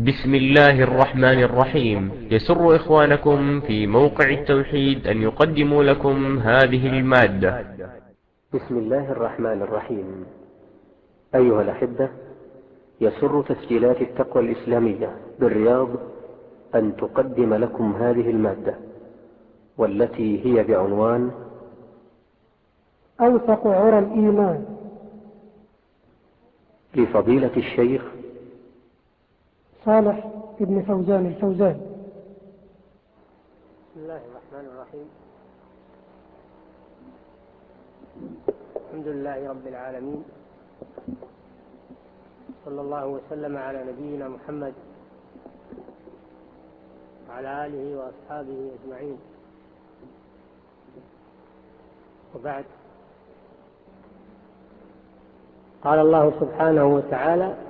بسم الله الرحمن الرحيم. يسر إخوانكم في موقع التوحيد أن يقدموا لكم هذه المادة. بسم الله الرحمن الرحيم. أيها الأحبة يسر تسجيلات التقوى الإسلامية بالرياض أن تقدم لكم هذه المادة والتي هي بعنوان أوثق عرى الإيمان. لفضيلة الشيخ صالح ابن فوزان الفوزان. بسم الله الرحمن الرحيم. الحمد لله رب العالمين. صلى الله وسلم على نبينا محمد وعلى آله وأصحابه أجمعين. وبعد. قال الله سبحانه وتعالى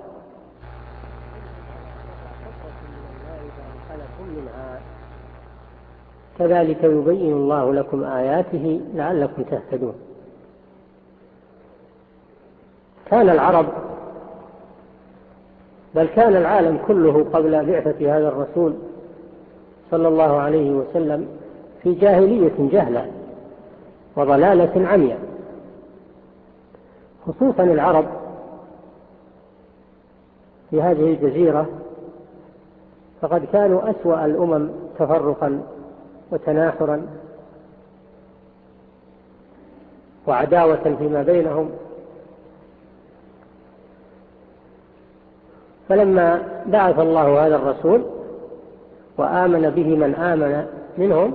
كذلك يبين الله لكم آياته لعلكم تهتدون. كان العرب بل كان العالم كله قبل بعثة هذا الرسول صلى الله عليه وسلم في جاهلية جهلة وضلالة عمية خصوصا العرب في هذه الجزيرة فقد كانوا أسوأ الأمم تفرقا وتناحرا وعداوة فيما بينهم. فلما بعث الله هذا الرسول وآمن به من آمن منهم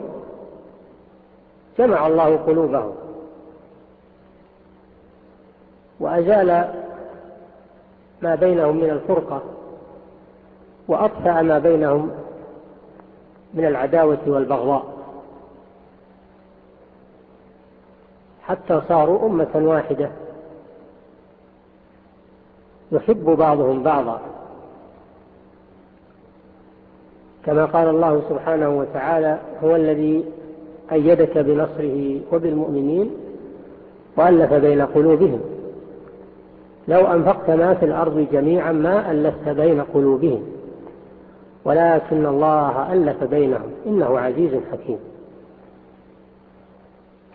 جمع الله قلوبهم. وأزال ما بينهم من الفرقة وأطفأ ما بينهم من العداوة والبغضاء. حتى صاروا أمة واحدة. يحب بعضهم بعضا. كما قال الله سبحانه وتعالى هو الذي أيدك بنصره وبالمؤمنين وألف بين قلوبهم. لو أنفقت ما في الأرض جميعا ما ألفت بين قلوبهم. ولكن الله ألف بينهم. إنه عزيز حكيم.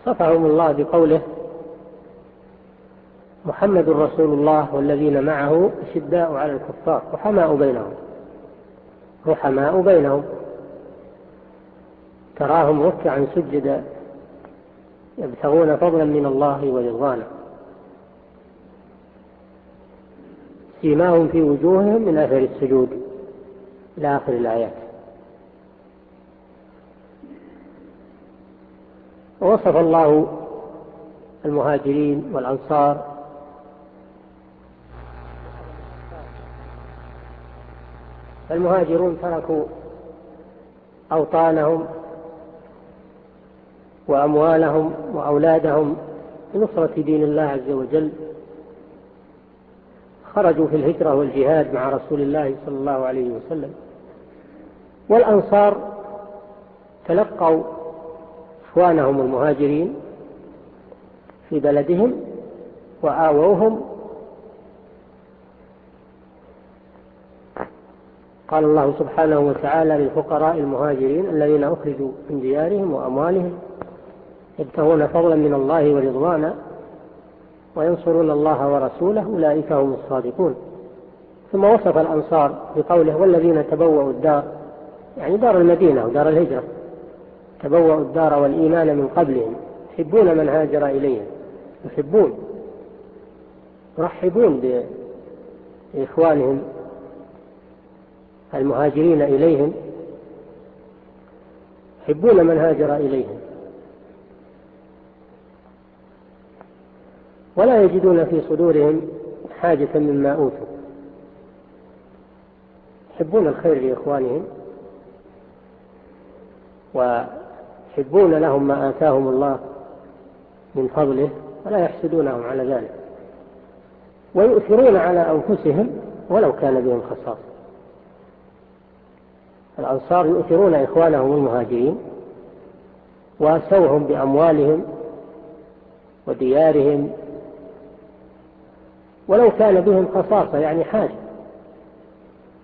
صفهم الله بقوله محمد رسول الله والذين معه شداء على الكفار. رحماء بينهم. رحماء بينهم. تراهم ركعا سجدا يبتغون فضلا من الله ورضوانه. سيماهم في وجوههم من أثر السجود. إلى آخر الآيات. ووصف الله المهاجرين والأنصار المهاجرون تركوا أوطانهم وأموالهم وأولادهم لنصرة دين الله عز وجل. خرجوا في الهجرة والجهاد مع رسول الله صلى الله عليه وسلم. والأنصار تلقوا إخوانهم المهاجرين في بلدهم وآووهم. قال الله سبحانه وتعالى للفقراء المهاجرين الذين أخرجوا من ديارهم وأموالهم يبتغون فضلا من الله ورضوانا وينصرون الله ورسوله أولئك هم الصادقون. ثم وصف الأنصار بقوله والذين تبوأوا الدار يعني دار المدينة ودار الهجرة. تبوأوا الدار والإيمان من قبلهم. يحبون من هاجر إليهم. يحبون. يرحبون بإخوانهم المهاجرين إليهم. يحبون من هاجر إليهم. ولا يجدون في صدورهم حاجة مما أوتوا. يحبون الخير لإخوانهم. ويحبون لهم ما آتاهم الله من فضله ولا يحسدونهم على ذلك ويؤثرون على أنفسهم ولو كان بهم خصاص الأنصار يؤثرون إخوانهم المهاجرين وأسوهم بأموالهم وديارهم ولو كان بهم خصاصة يعني حاجة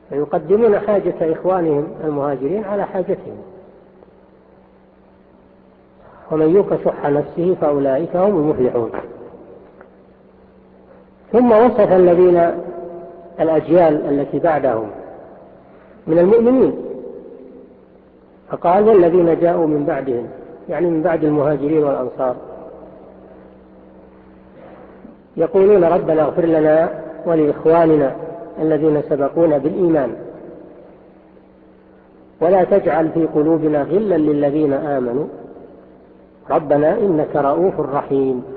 فيقدمون حاجة إخوانهم المهاجرين على حاجتهم ومن يوك شح نفسه فأولئك هم المفلحون. ثم وصف الذين الأجيال التي بعدهم من المؤمنين. فقال والذين جاءوا من بعدهم يعني من بعد المهاجرين والأنصار. يقولون ربنا اغفر لنا ولإخواننا الذين سبقونا بالإيمان. ولا تجعل في قلوبنا غلا للذين آمنوا. ربنا إنك رؤوف رحيم.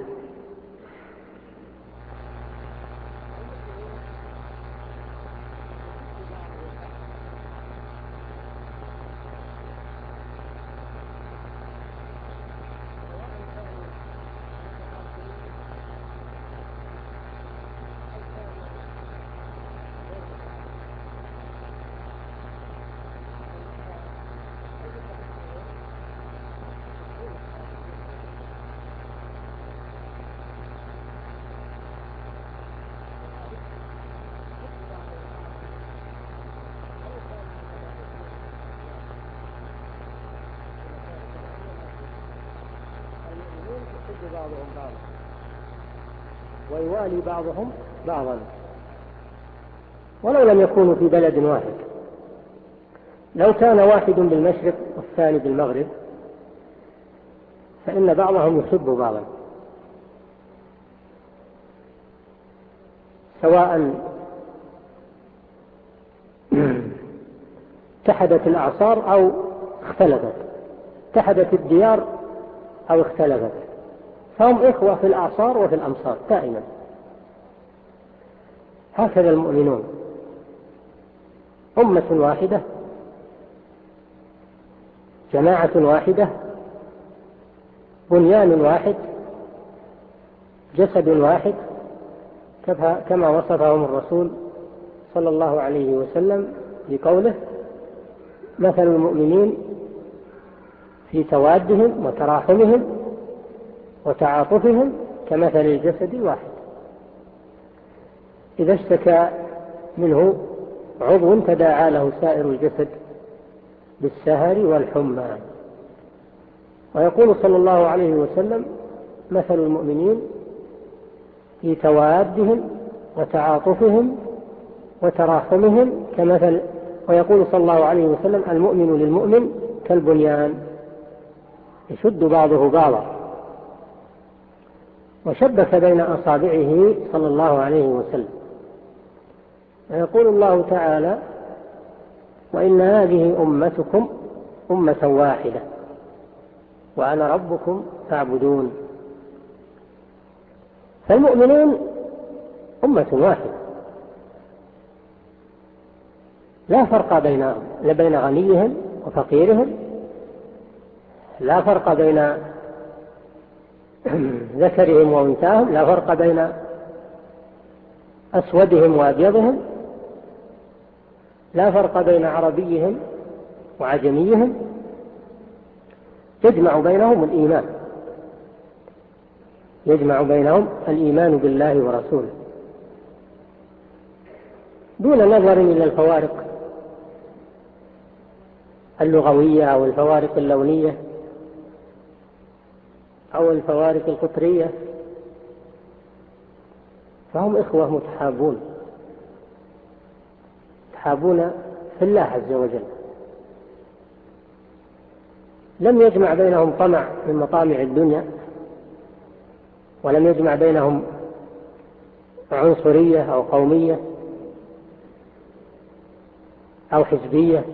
بعضهم بعضا. ولو لم يكونوا في بلد واحد. لو كان واحد بالمشرق والثاني بالمغرب فإن بعضهم يحب بعضا. سواء اتحدت الأعصار أو اختلفت. اتحدت الديار أو اختلفت. فهم إخوة في الأعصار وفي الأمصار دائما. هكذا المؤمنون. أمة واحدة جماعة واحدة بنيان واحد جسد واحد كما وصفهم الرسول صلى الله عليه وسلم بقوله مثل المؤمنين في توادهم وتراحمهم وتعاطفهم كمثل الجسد الواحد. إذا اشتكى منه عضو تداعى له سائر الجسد بالسهر والحمى. ويقول صلى الله عليه وسلم مثل المؤمنين في توادهم وتعاطفهم وتراحمهم كمثل ويقول صلى الله عليه وسلم المؤمن للمؤمن كالبنيان. يشد بعضه بعضا. وشبك بين أصابعه صلى الله عليه وسلم. يقول الله تعالى وإن هذه أمتكم أمة واحدة وأنا ربكم تعبدون فالمؤمنون أمة واحدة. لا فرق بين لبين بين غنيهم وفقيرهم لا فرق بين ذكرهم وأنثاهم لا فرق بين أسودهم وأبيضهم. لا فرق بين عربيهم وعجميهم يجمع بينهم الإيمان. يجمع بينهم الإيمان بالله ورسوله. دون نظر إلى الفوارق اللغوية أو الفوارق اللونية أو الفوارق القطرية فهم إخوة متحابون. أصحابنا في الله عز وجل. لم يجمع بينهم طمع من مطامع الدنيا ولم يجمع بينهم عنصرية أو قومية أو حزبية.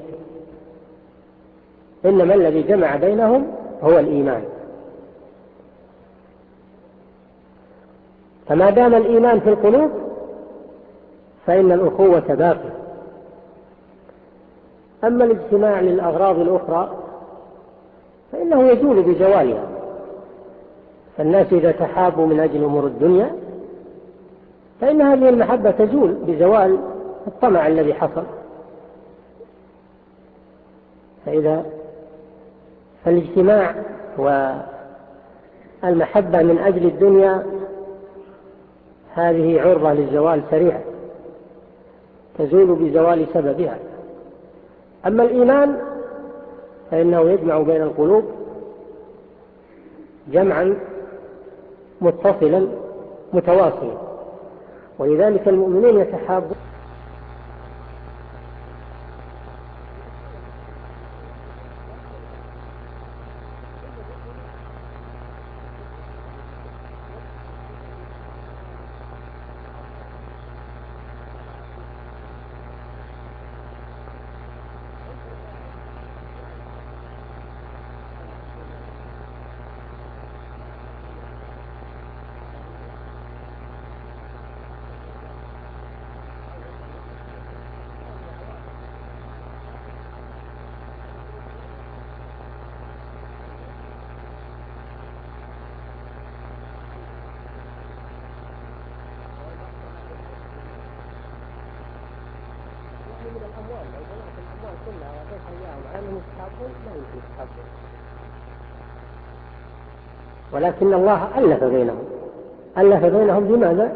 إنما الذي جمع بينهم هو الإيمان. فما دام الإيمان في القلوب فإن الأخوة باقية. أما الاجتماع للأغراض الأخرى فإنه يزول بزوالها فالناس إذا تحابوا من أجل أمور الدنيا فإن هذه المحبة تزول بزوال الطمع الذي حصل. فإذا فالاجتماع والمحبة من أجل الدنيا هذه عرضة للزوال سريعة تزول بزوال سببها. أما الإيمان فإنه يجمع بين القلوب جمعا متصلا متواصلا. ولذلك المؤمنون يتحابون ولكن الله ألف بينهم ألف بينهم بماذا؟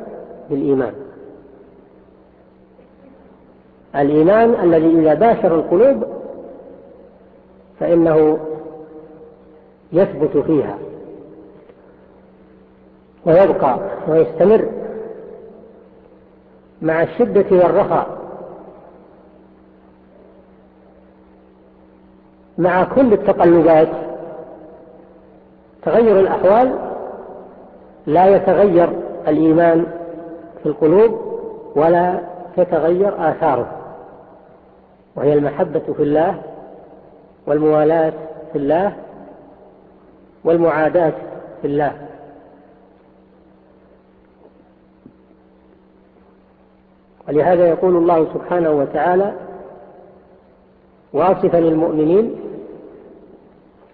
بالإيمان الإيمان الذي إذا باشر القلوب فإنه يثبت فيها ويبقى ويستمر مع الشدة والرخاء مع كل التقلبات تغير الأحوال لا يتغير الإيمان في القلوب ولا تتغير آثاره. وهي المحبة في الله والموالاة في الله والمعاداة في الله. ولهذا يقول الله سبحانه وتعالى واصفا للمؤمنين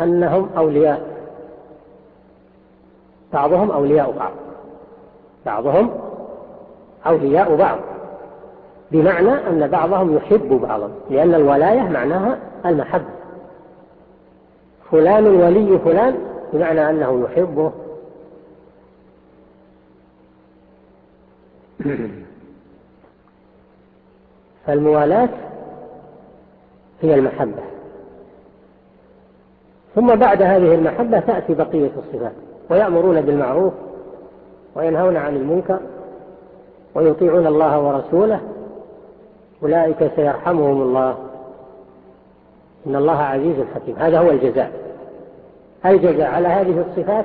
أنهم أولياء. بعضهم أولياء بعض. بعضهم أولياء بعض. بمعنى أن بعضهم يحب بعضا. لأن الولاية معناها المحبة. فلان ولي فلان بمعنى أنه يحبه. فالموالاة هي المحبة. ثم بعد هذه المحبة تأتي بقية الصفات ويأمرون بالمعروف وينهون عن المنكر ويطيعون الله ورسوله أولئك سيرحمهم الله. إن الله عزيز حكيم. هذا هو الجزاء. الجزاء على هذه الصفات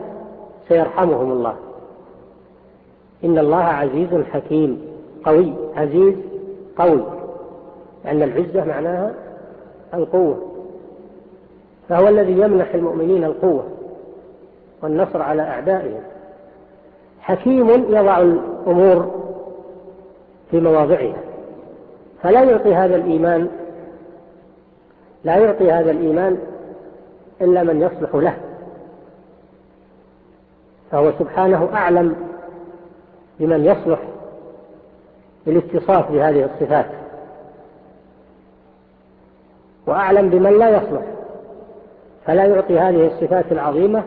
سيرحمهم الله. إن الله عزيز حكيم. قوي عزيز قوي. لأن العزة معناها القوة. فهو الذي يمنح المؤمنين القوة والنصر على أعدائهم. حكيم يضع الأمور في مواضعها. فلا يعطي هذا الإيمان لا يعطي هذا الإيمان إلا من يصلح له. فهو سبحانه أعلم بمن يصلح بالاتصاف بهذه الصفات. وأعلم بمن لا يصلح. فلا يعطي هذه الصفات العظيمة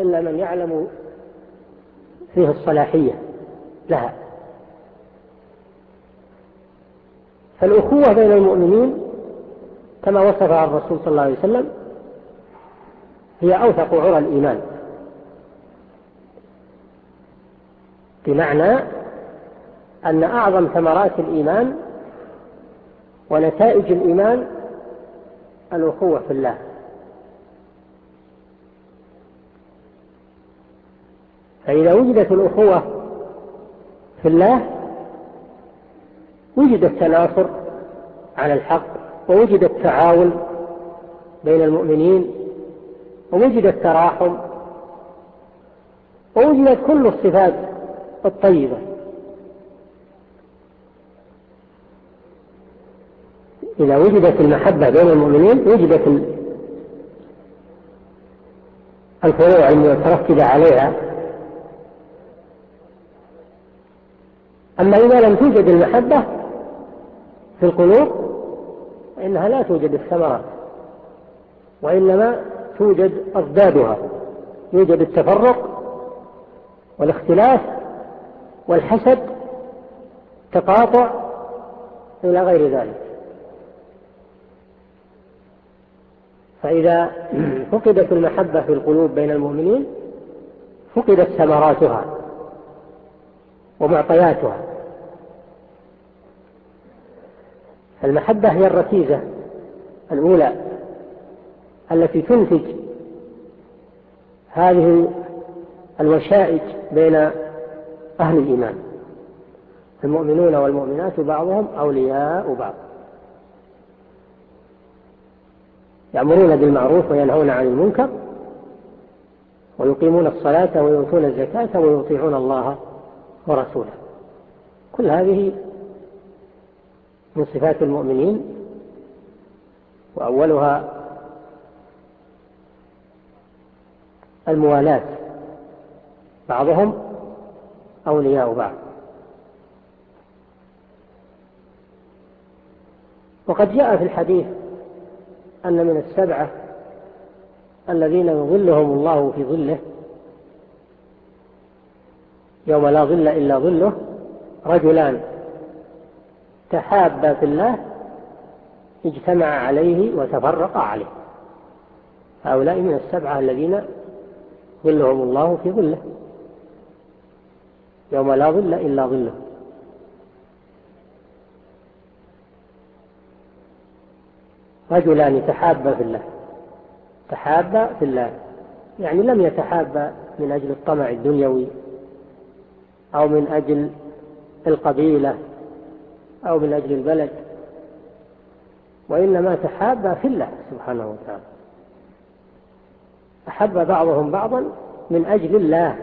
إلا من يعلم فيه الصلاحية لها. فالأخوة بين المؤمنين كما وصفها الرسول صلى الله عليه وسلم هي أوثق عرى الإيمان. بمعنى أن أعظم ثمرات الإيمان ونتائج الإيمان الأخوة في الله. فإذا وجدت الأخوة في الله وجد التناصر على الحق ووجد التعاون بين المؤمنين ووجد التراحم ووجدت كل الصفات الطيبة. إذا وجدت المحبة بين المؤمنين وجدت الفروع المتركبة عليها. أما إذا لم توجد المحبة في القلوب فإنها لا توجد الثمرات وإنما توجد أضدادها يوجد التفرق والاختلاف والحسد تقاطع إلى غير ذلك. فإذا فقدت المحبة في القلوب بين المؤمنين فقدت ثمراتها. ومعطياتها. المحبة هي الركيزة الأولى التي تنتج هذه الوشائج بين أهل الإيمان. المؤمنون والمؤمنات بعضهم أولياء بعض. يأمرون بالمعروف وينهون عن المنكر ويقيمون الصلاة ويؤتون الزكاة ويطيعون الله ورسوله. كل هذه من صفات المؤمنين وأولها الموالاة. بعضهم أولياء بعض. وقد جاء في الحديث أن من السبعة الذين يظلهم الله في ظله يوم لا ظل إلا ظله رجلان تحابا في الله اجتمع عليه وتفرق عليه. هؤلاء من السبعة الذين ظلهم الله في ظله. يوم لا ظل إلا ظله. رجلان تحابا في الله. تحابا في الله. يعني لم يتحابا من أجل الطمع الدنيوي. أو من أجل القبيلة أو من أجل البلد وإنما تحابى في الله سبحانه وتعالى. أحب بعضهم بعضا من أجل الله.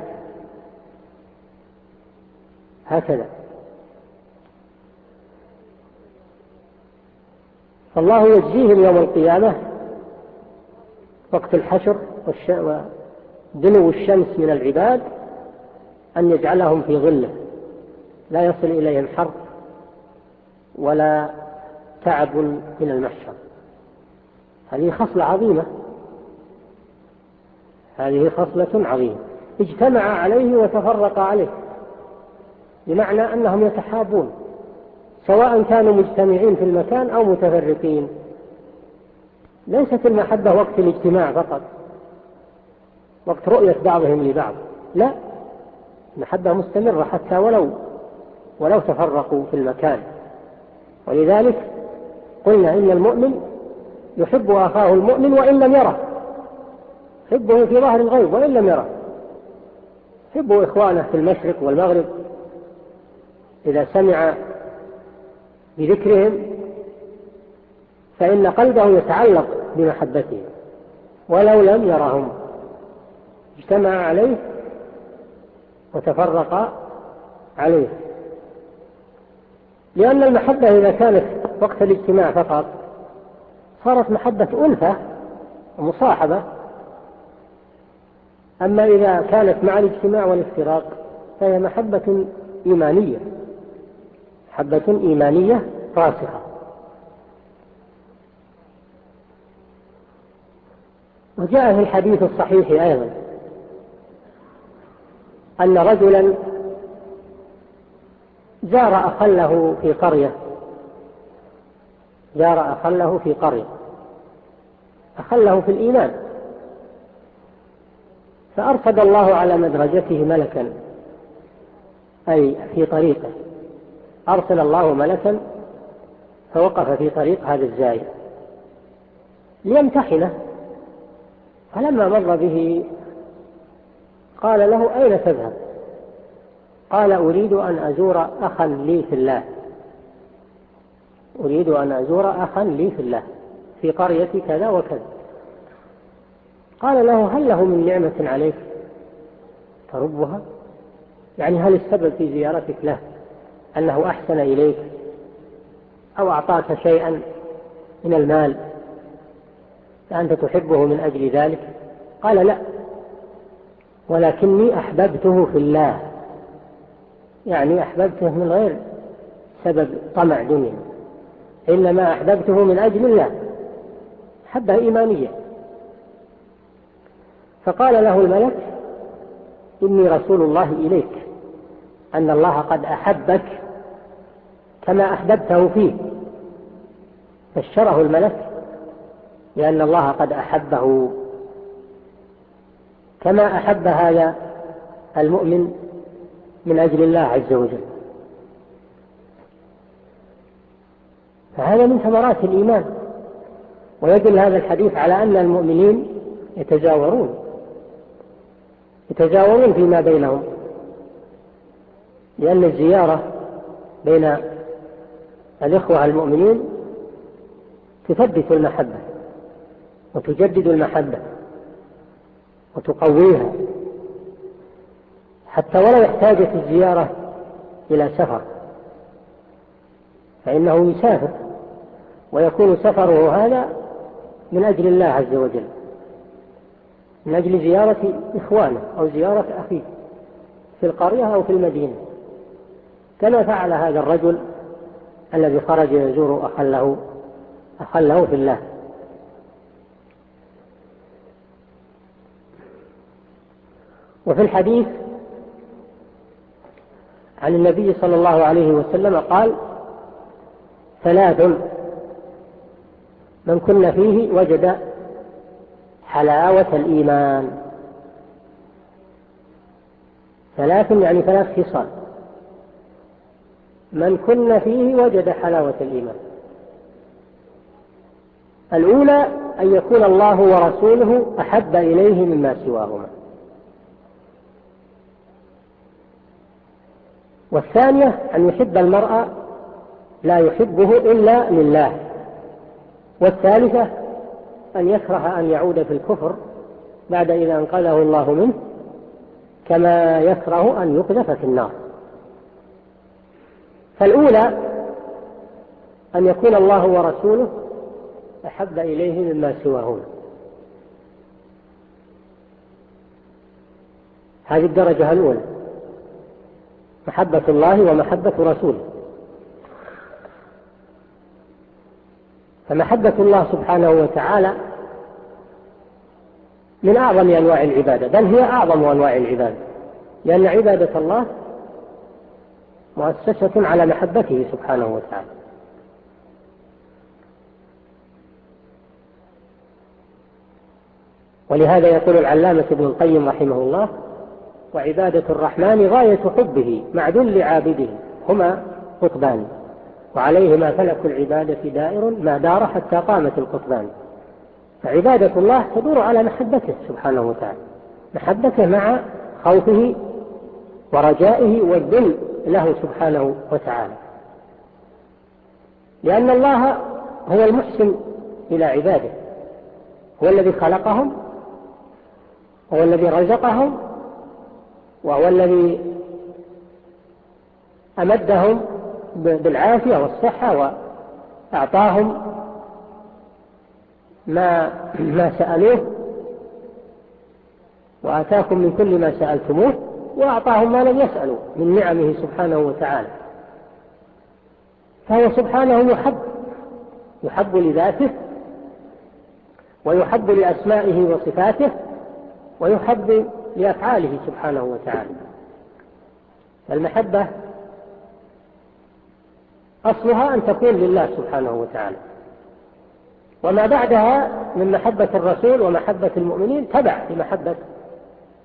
هكذا. فالله يجزيهم يوم القيامة وقت الحشر ودنو الشمس من العباد أن يجعلهم في ظلة. لا يصل إليهم حر ولا تعب من المحشر. هذه خصلة عظيمة. هذه خصلة عظيمة. اجتمع عليه وتفرق عليه بمعنى أنهم يتحابون سواء كانوا مجتمعين في المكان أو متفرقين. ليست المحبة وقت الاجتماع فقط وقت رؤية بعضهم لبعض. لا. محبة مستمرة حتى ولو ولو تفرقوا في المكان. ولذلك قلنا إن المؤمن يحب أخاه المؤمن وإن لم يره. حبه في ظهر الغيب وإن لم يره. حبه إخوانه في المشرق والمغرب. إذا سمع بذكرهم فإن قلبه يتعلق بمحبتهم. ولو لم يرهم. اجتمع عليه وتفرق عليه. لأن المحبة إذا كانت وقت الاجتماع فقط صارت محبة ألفة ومصاحبة. أما إذا كانت مع الاجتماع والافتراق فهي محبة إيمانية. محبة إيمانية راسخة. وجاء في الحديث الصحيح أيضا. أن رجلا جار أخله في قرية. جار أخله في قرية. أخله في الإيمان. فأرفض الله على مدرجته ملكا. أي في طريقه. أرسل الله ملكا فوقف في طريق هذا الزائر. ليمتحنه. فلما مر به قال له أين تذهب؟ قال أريد أن أزور أخا لي في الله. أريد أن أزور أخا لي في الله. في قرية كذا وكذا. قال له هل له من نعمة عليك؟ تربها؟ يعني هل السبب في زيارتك له أنه أحسن إليك أو أعطاك شيئا من المال؟ فأنت تحبه من أجل ذلك؟ قال لا. ولكني أحببته في الله. يعني أحببته من غير سبب طمع دنيا. إنما أحببته من أجل الله. حبة إيمانية. فقال له الملك إني رسول الله إليك. أن الله قد أحبك كما أحببته فيه. فشره الملك لأن الله قد أحبه. كما أحب هذا المؤمن من أجل الله عز وجل. فهذا من ثمرات الإيمان. ويدل هذا الحديث على أن المؤمنين يتجاورون. يتجاورون فيما بينهم. لأن الزيارة بين الإخوة المؤمنين تثبت المحبة وتجدد المحبة. وتقويها. حتى ولو احتاجت الزيارة إلى سفر. فإنه يسافر. ويكون سفره هذا من أجل الله عز وجل. من أجل زيارة إخوانه أو زيارة أخيه في القرية أو في المدينة. كما فعل هذا الرجل الذي خرج يزور أخله, أخله في الله. وفي الحديث عن النبي صلى الله عليه وسلم قال ثلاث من كن فيه وجد حلاوة الإيمان. ثلاث يعني ثلاث خصال. من كن فيه وجد حلاوة الإيمان. الأولى أن يكون الله ورسوله أحب إليه مما سواهما. والثانية أن يحب المرأة لا يحبه إلا لله. والثالثة أن يكره أن يعود في الكفر بعد إذا أنقذه الله منه كما يكره أن يقذف في النار. فالأولى أن يكون الله ورسوله أحب إليه مما سواهون هذه الدرجة الأولى. محبة الله ومحبة رسوله فمحبة الله سبحانه وتعالى من أعظم أنواع العبادة بل هي أعظم أنواع العبادة لأن عبادة الله مؤسسة على محبته سبحانه وتعالى ولهذا يقول العلامة ابن القيم رحمه الله وعبادة الرحمن غاية حبه مع ذل عابده هما قطبان. وعليهما فلك العبادة دائر ما دار حتى قامت القطبان. فعبادة الله تدور على محبته سبحانه وتعالى. محبته مع خوفه ورجائه والذل له سبحانه وتعالى. لأن الله هو المحسن إلى عباده. هو الذي خلقهم هو الذي رزقهم وهو الذي أمدهم بالعافية والصحة وأعطاهم ما, ما سألوه وآتاكم من كل ما سألتموه وأعطاهم ما لم يسألوا من نعمه سبحانه وتعالى. فهو سبحانه يحب يحب لذاته ويحب لأسمائه وصفاته ويحب لأفعاله سبحانه وتعالى. المحبة أصلها أن تكون لله سبحانه وتعالى. وما بعدها من محبة الرسول ومحبة المؤمنين تبع لمحبة,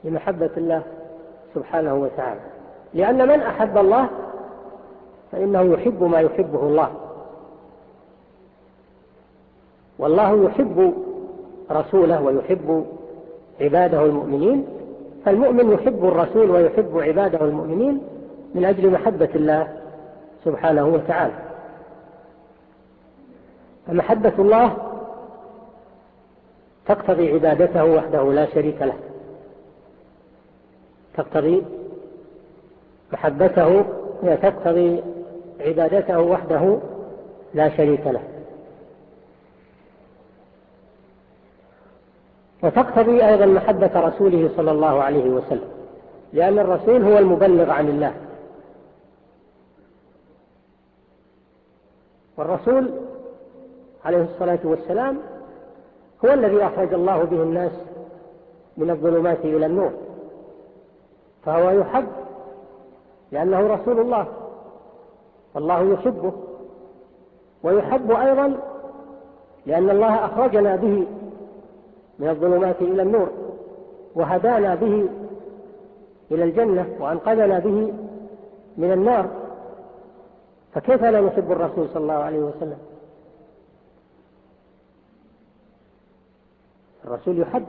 لمحبة الله سبحانه وتعالى. لأن من أحب الله فإنه يحب ما يحبه الله. والله يحب رسوله ويحب عباده المؤمنين فالمؤمن يحب الرسول ويحب عباده المؤمنين من أجل محبة الله سبحانه وتعالى. فمحبة الله تقتضي عبادته وحده لا شريك له. تقتضي محبته تقتضي عبادته وحده لا شريك له. وتقتضي أيضا محبة رسوله صلى الله عليه وسلم لأن الرسول هو المبلغ عن الله. والرسول عليه الصلاة والسلام هو الذي أخرج الله به الناس من الظلمات إلى النور. فهو يحب لأنه رسول الله والله يحبه. ويحب أيضا لأن الله أخرجنا به من الظلمات إلى النور وهدانا به إلى الجنة وأنقذنا به من النار. فكيف لا نحب الرسول صلى الله عليه وسلم؟ الرسول يحب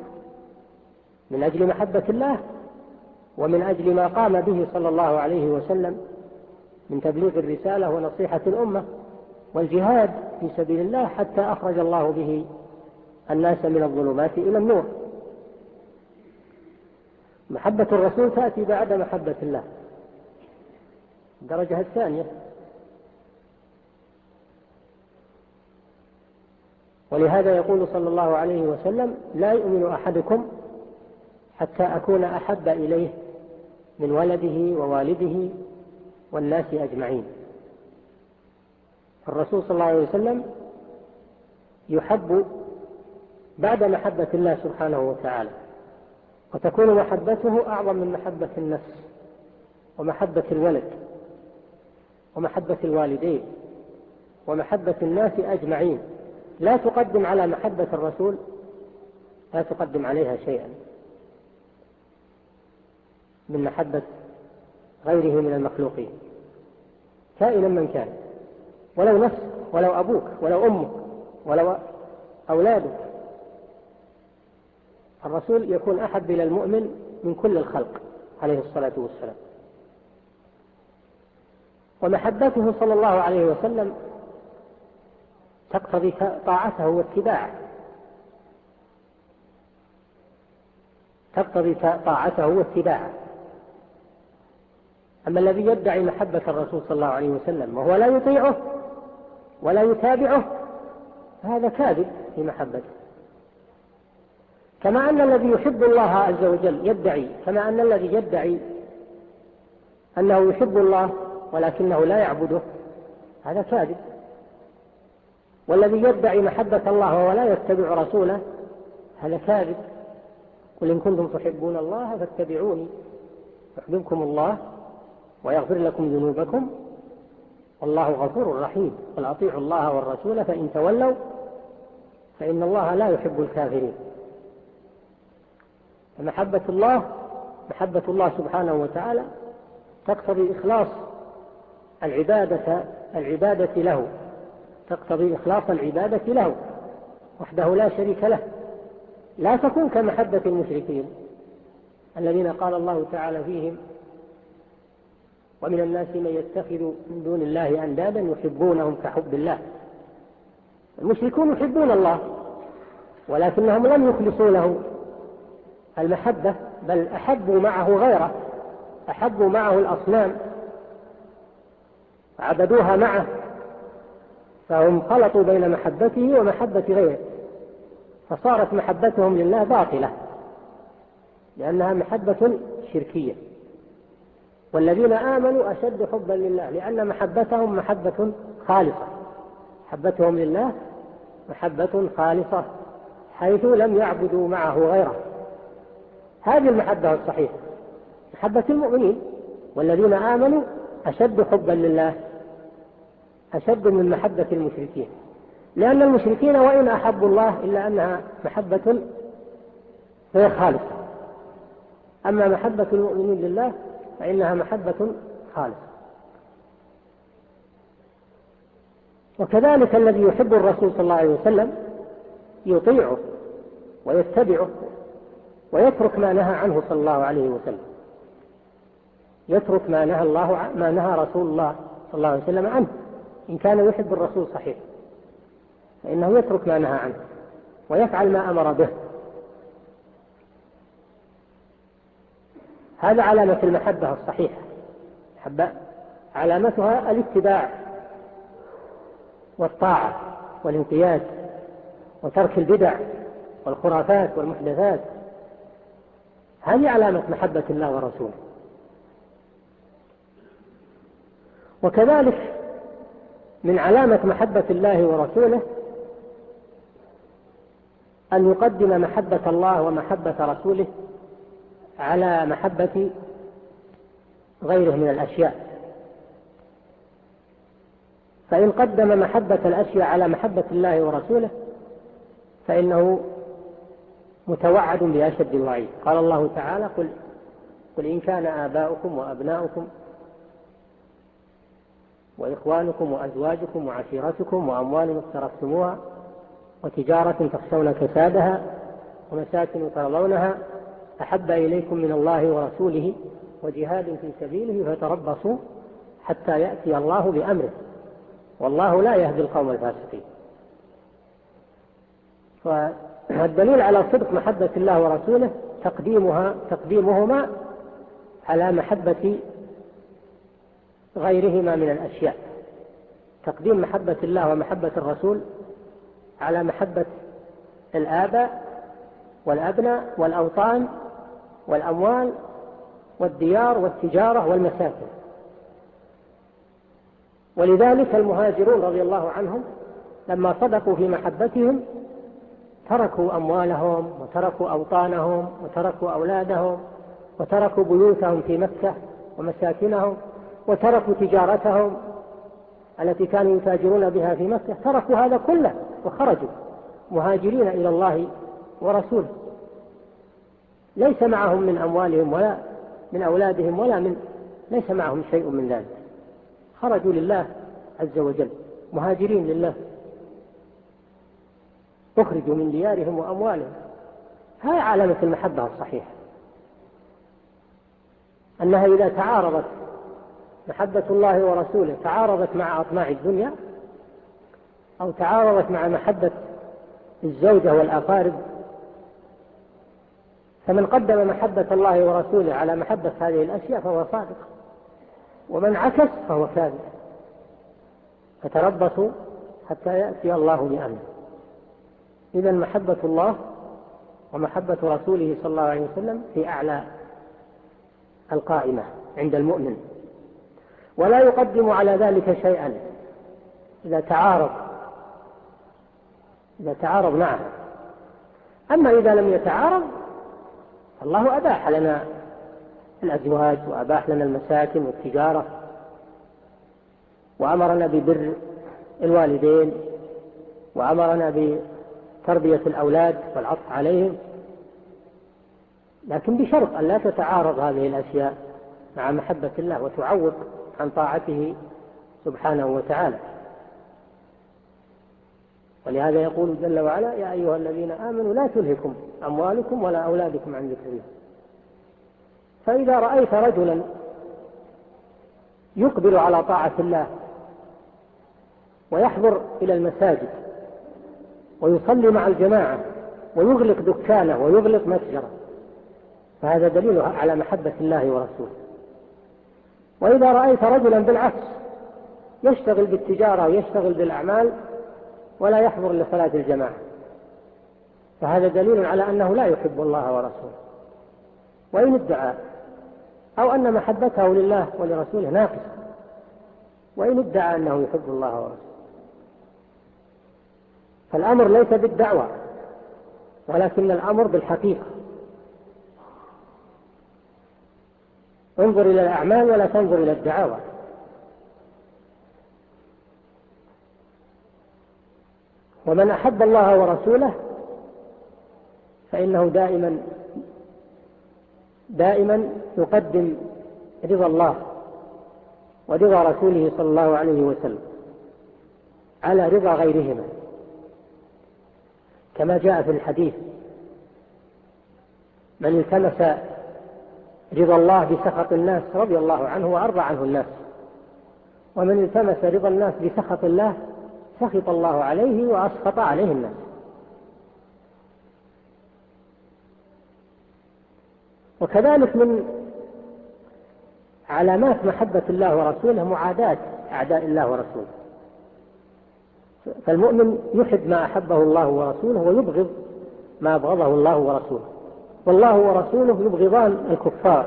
من أجل محبة الله ومن أجل ما قام به صلى الله عليه وسلم من تبليغ الرسالة ونصيحة الأمة والجهاد في سبيل الله حتى أخرج الله به الناس من الظلمات إلى النور. محبة الرسول تأتي بعد محبة الله. الدرجة الثانية. ولهذا يقول صلى الله عليه وسلم لا يؤمن أحدكم حتى أكون أحب إليه من ولده ووالده والناس أجمعين. الرسول صلى الله عليه وسلم يحب بعد محبة الله سبحانه وتعالى. وتكون محبته أعظم من محبة النفس ومحبة الولد ومحبة الوالدين ومحبة الناس أجمعين. لا تقدم على محبة الرسول لا تقدم عليها شيئا. من محبة غيره من المخلوقين. كائنا من كان. ولو نفسك ولو أبوك ولو أمك ولو أولادك. الرسول يكون أحب إلى المؤمن من كل الخلق عليه الصلاة والسلام. ومحبته صلى الله عليه وسلم تقتضي طاعته واتباعه. تقتضي طاعته واتباعه. أما الذي يدعي محبة الرسول صلى الله عليه وسلم وهو لا يطيعه ولا يتابعه فهذا كاذب في محبته. كما أن الذي يحب الله عز وجل يدعي كما أن الذي يدعي أنه يحب الله ولكنه لا يعبده هذا كاذب والذي يدعي محبة الله ولا يتبع رسوله هذا كاذب قل إن كنتم تحبون الله فاتبعوني يحببكم الله ويغفر لكم ذنوبكم والله غفور رحيم. قل أطيعوا الله والرسول فإن تولوا فإن الله لا يحب الكافرين. محبة الله محبة الله سبحانه وتعالى تقتضي إخلاص العبادة, العبادة له. تقتضي إخلاص العبادة له. وحده لا شريك له. لا تكون كمحبة المشركين. الذين قال الله تعالى فيهم ومن الناس من يتخذ من دون الله أندادا يحبونهم كحب الله. المشركون يحبون الله ولكنهم لم يخلصوا له المحبة بل أحبوا معه غيره أحبوا معه الأصنام. عبدوها معه فهم خلطوا بين محبته ومحبة غيره فصارت محبتهم لله باطلة لأنها محبة شركية. والذين آمنوا أشد حبا لله لأن محبتهم محبة خالصة. محبتهم لله محبة خالصة حيث لم يعبدوا معه غيره. هذه المحبة الصحيحة. محبة المؤمنين والذين آمنوا أشد حبا لله أشد من محبة المشركين. لأن المشركين وإن أحبوا الله إلا أنها محبة غير خالصة. أما محبة المؤمنين لله فإنها محبة خالصة. وكذلك الذي يحب الرسول صلى الله عليه وسلم يطيعه ويتبعه ويترك ما نهى عنه صلى الله عليه وسلم. يترك ما نهى الله ما نهى رسول الله صلى الله عليه وسلم عنه. إن كان يحب الرسول صحيح. فإنه يترك ما نهى عنه. ويفعل ما أمر به. هذا علامة المحبة الصحيحة. حبة علامتها الاتباع والطاعة والانقياد وترك البدع والخرافات والمحدثات هذه علامة محبة الله ورسوله. وكذلك من علامة محبة الله ورسوله أن يقدم محبة الله ومحبة رسوله على محبة غيره من الأشياء. فإن قدم محبة الأشياء على محبة الله ورسوله فإنه متوعد بأشد الوعيد قال الله تعالى قل, قل إن كان آباؤكم وأبناؤكم وإخوانكم وأزواجكم وعشيرتكم وأموال اقترفتموها وتجارة تخشون كسادها ومساكن ترضونها أحب إليكم من الله ورسوله وجهاد في سبيله فتربصوا حتى يأتي الله بأمره. والله لا يهدي القوم الفاسقين. والدليل على صدق محبة الله ورسوله تقديمها تقديمهما على محبة غيرهما من الأشياء. تقديم محبة الله ومحبة الرسول على محبة الآباء والأبناء والأوطان والأموال والديار والتجارة والمساكن. ولذلك المهاجرون رضي الله عنهم لما صدقوا في محبتهم تركوا أموالهم وتركوا أوطانهم وتركوا أولادهم وتركوا بيوتهم في مكة ومساكنهم وتركوا تجارتهم التي كانوا يتاجرون بها في مكة تركوا هذا كله وخرجوا مهاجرين إلى الله ورسوله. ليس معهم من أموالهم ولا من أولادهم ولا من ليس معهم شيء من ذلك. خرجوا لله عز وجل مهاجرين لله. أخرجوا من ديارهم وأموالهم. هاي علامة المحبة الصحيحة. أنها إذا تعارضت محبة الله ورسوله تعارضت مع أطماع الدنيا أو تعارضت مع محبة الزوجة والأقارب فمن قدم محبة الله ورسوله على محبة هذه الأشياء فهو صادق. ومن عكس فهو كاذب. فتربصوا حتى يأتي الله بأمره. إذا محبة الله ومحبة رسوله صلى الله عليه وسلم في أعلى القائمة عند المؤمن. ولا يقدم على ذلك شيئا. إذا تعارض إذا تعارض معه. أما إذا لم يتعارض فالله أباح لنا الأزواج وأباح لنا المساكن والتجارة وأمرنا ببر الوالدين وأمرنا تربية الأولاد والعطف عليهم. لكن بشرط أن لا تتعارض هذه الأشياء مع محبة الله وتعوض عن طاعته سبحانه وتعالى. ولهذا يقول جل وعلا يا أيها الذين آمنوا لا تلهكم أموالكم ولا أولادكم عن ذكر الله. فإذا رأيت رجلا يقبل على طاعة الله ويحضر إلى المساجد ويصلي مع الجماعة ويغلق دكانه ويغلق متجره فهذا دليل على محبة الله ورسوله. وإذا رأيت رجلا بالعكس يشتغل بالتجارة ويشتغل بالأعمال ولا يحضر لصلاة الجماعة. فهذا دليل على أنه لا يحب الله ورسوله. وإن ادعى أو أن محبته لله ولرسوله ناقصة. وإن ادعى أنه يحب الله ورسوله. فالأمر ليس بالدعوة ولكن الأمر بالحقيقة. انظر إلى الأعمال ولا تنظر إلى الدعاوى. ومن أحب الله ورسوله فإنه دائما دائما يقدم رضا الله ورضا رسوله صلى الله عليه وسلم على رضا غيرهما. كما جاء في الحديث. من التمس رضا الله بسخط الناس رضي الله عنه وأرضى عنه الناس. ومن التمس رضا الناس بسخط الله سخط الله عليه وأسخط عليه الناس. وكذلك من علامات محبة الله ورسوله معاداة أعداء الله ورسوله. فالمؤمن يحب ما أحبه الله ورسوله ويبغض ما أبغضه الله ورسوله. والله ورسوله يبغضان الكفار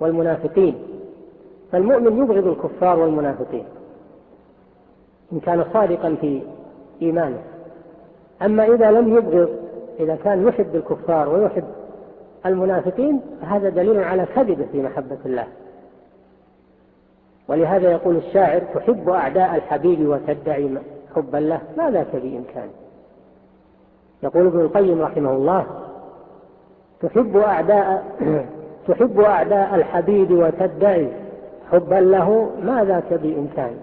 والمنافقين. فالمؤمن يبغض الكفار والمنافقين. إن كان صادقا في إيمانه. أما إذا لم يبغض إذا كان يحب الكفار ويحب المنافقين فهذا دليل على كذبه في محبة الله. ولهذا يقول الشاعر تحب أعداء الحبيب وتدعي حبا له ما ذاك بإمكانه يقول ابن القيم رحمه الله تحب أعداء, تحب أعداء الحبيب وتدعي حبا له ما ذاك بإمكانه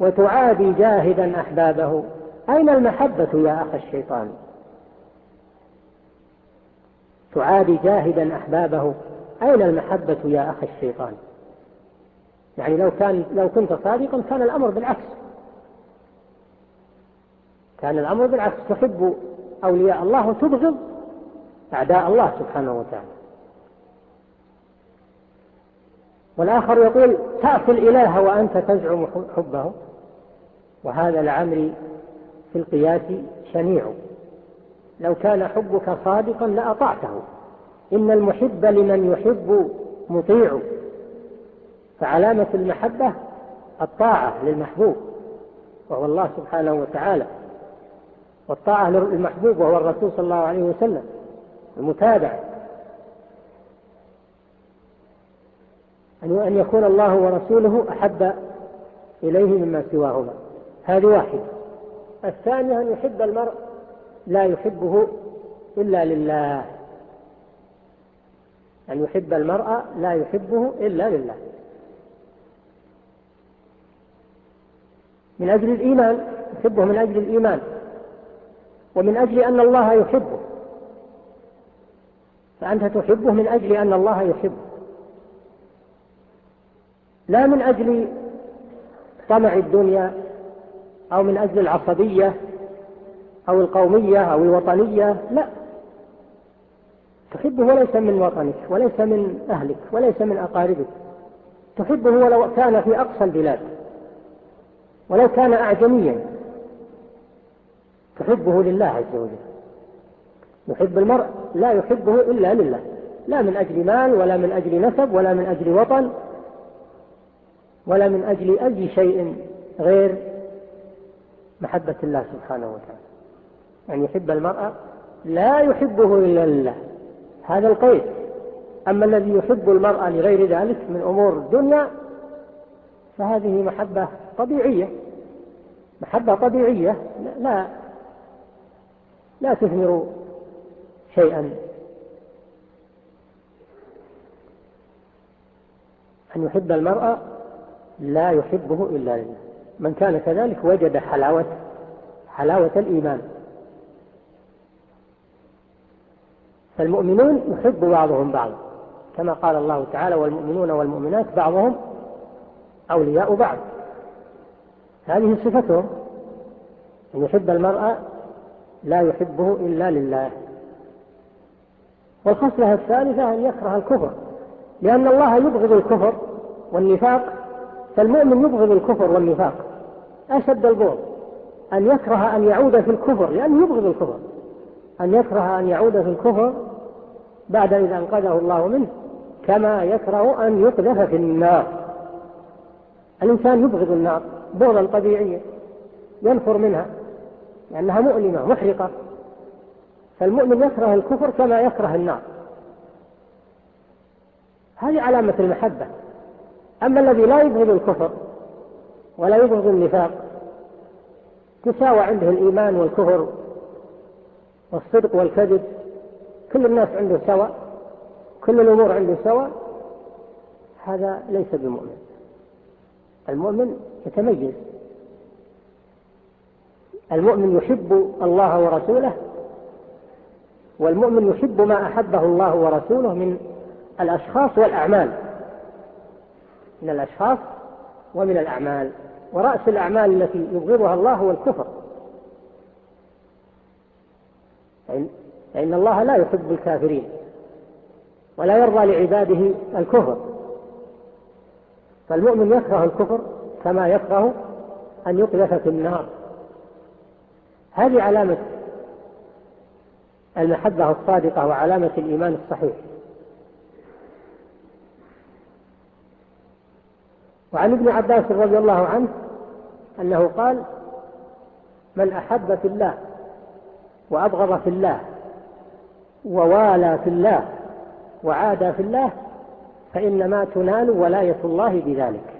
وتعادي جاهدا أحبابه. أين المحبة يا أخ الشيطان؟ تعادي جاهدا أحبابه. أين المحبة يا أخ الشيطان؟ يعني لو, كان لو كنت صادقا كان الأمر بالعكس. كان الأمر بالعكس تحب أولياء الله وتبغض أعداء الله سبحانه وتعالى. والآخر يقول تأفي الإله وأنت تزعم حبه. وهذا لعمري في القياس شنيع. لو كان حبك صادقا لأطعته. إن المحب لمن يحب مطيع. فعلامة المحبة الطاعة للمحبوب. وهو الله سبحانه وتعالى. والطاعة للمحبوب وهو الرسول صلى الله عليه وسلم المتابع. أن يكون الله ورسوله أحب إليه مما سواهما. هذه واحدة. الثانية أن يحب المرء لا يحبه إلا لله. أن يحب المرأة لا يحبه إلا لله. من أجل الإيمان يحبه من أجل الإيمان. ومن أجل أن الله يحبه. فأنت تحبه من أجل أن الله يحبه. لا من أجل طمع الدنيا أو من أجل العصبية أو القومية أو الوطنية لا. تحبه وليس من وطنك وليس من أهلك وليس من أقاربك. تحبه ولو كان في أقصى البلاد ولو كان أعجميا. تحبه لله عز وجل. يحب المرء لا يحبه إلا لله. لا من أجل مال ولا من أجل نسب ولا من أجل وطن ولا من أجل أي شيء غير محبة الله سبحانه وتعالى. أن يحب المرأة لا يحبه إلا لله. هذا القيد. أما الذي يحب المرأة لغير ذلك من أمور الدنيا فهذه محبة طبيعية. محبة طبيعية لا لا تثمر شيئا. أن يحب المرأة لا يحبه إلا لله. من كان كذلك وجد حلاوة حلاوة الإيمان. فالمؤمنون يحب بعضهم بعض. كما قال الله تعالى والمؤمنون والمؤمنات بعضهم أولياء بعض. هذه صفتهم. أن يحب المرأة لا يحبه إلا لله. والخصلة الثالثة أن يكره الكفر. لأن الله يبغض الكفر والنفاق فالمؤمن يبغض الكفر والنفاق. أشد البغض أن يكره أن يعود في الكفر لأنه يبغض الكفر. أن يكره أن يعود في الكفر بعد إذا أنقذه الله منه كما يكره أن يقذف في النار. الإنسان يبغض النار بغضا طبيعيا ينفر منها. لأنها مؤلمة محرقة. فالمؤمن يكره الكفر كما يكره النار. هذه علامة المحبة. أما الذي لا يبغض الكفر ولا يبغض النفاق تساوى عنده الإيمان والكفر والصدق والكذب. كل الناس عنده سوى كل الأمور عنده سوى هذا ليس بمؤمن. المؤمن يتميز. المؤمن يحب الله ورسوله والمؤمن يحب ما أحبه الله ورسوله من الأشخاص والأعمال. من الأشخاص ومن الأعمال. ورأس الأعمال التي يبغضها الله هو الكفر. فإن الله لا يحب الكافرين ولا يرضى لعباده الكفر. فالمؤمن يكره الكفر كما يكره أن يقذف في النار. هذه علامة المحبة الصادقة وعلامة الإيمان الصحيح. وعن ابن عباس رضي الله عنه أنه قال من أحب في الله وأبغض في الله ووالى في الله وعادى في الله فإنما تنال ولاية الله بذلك.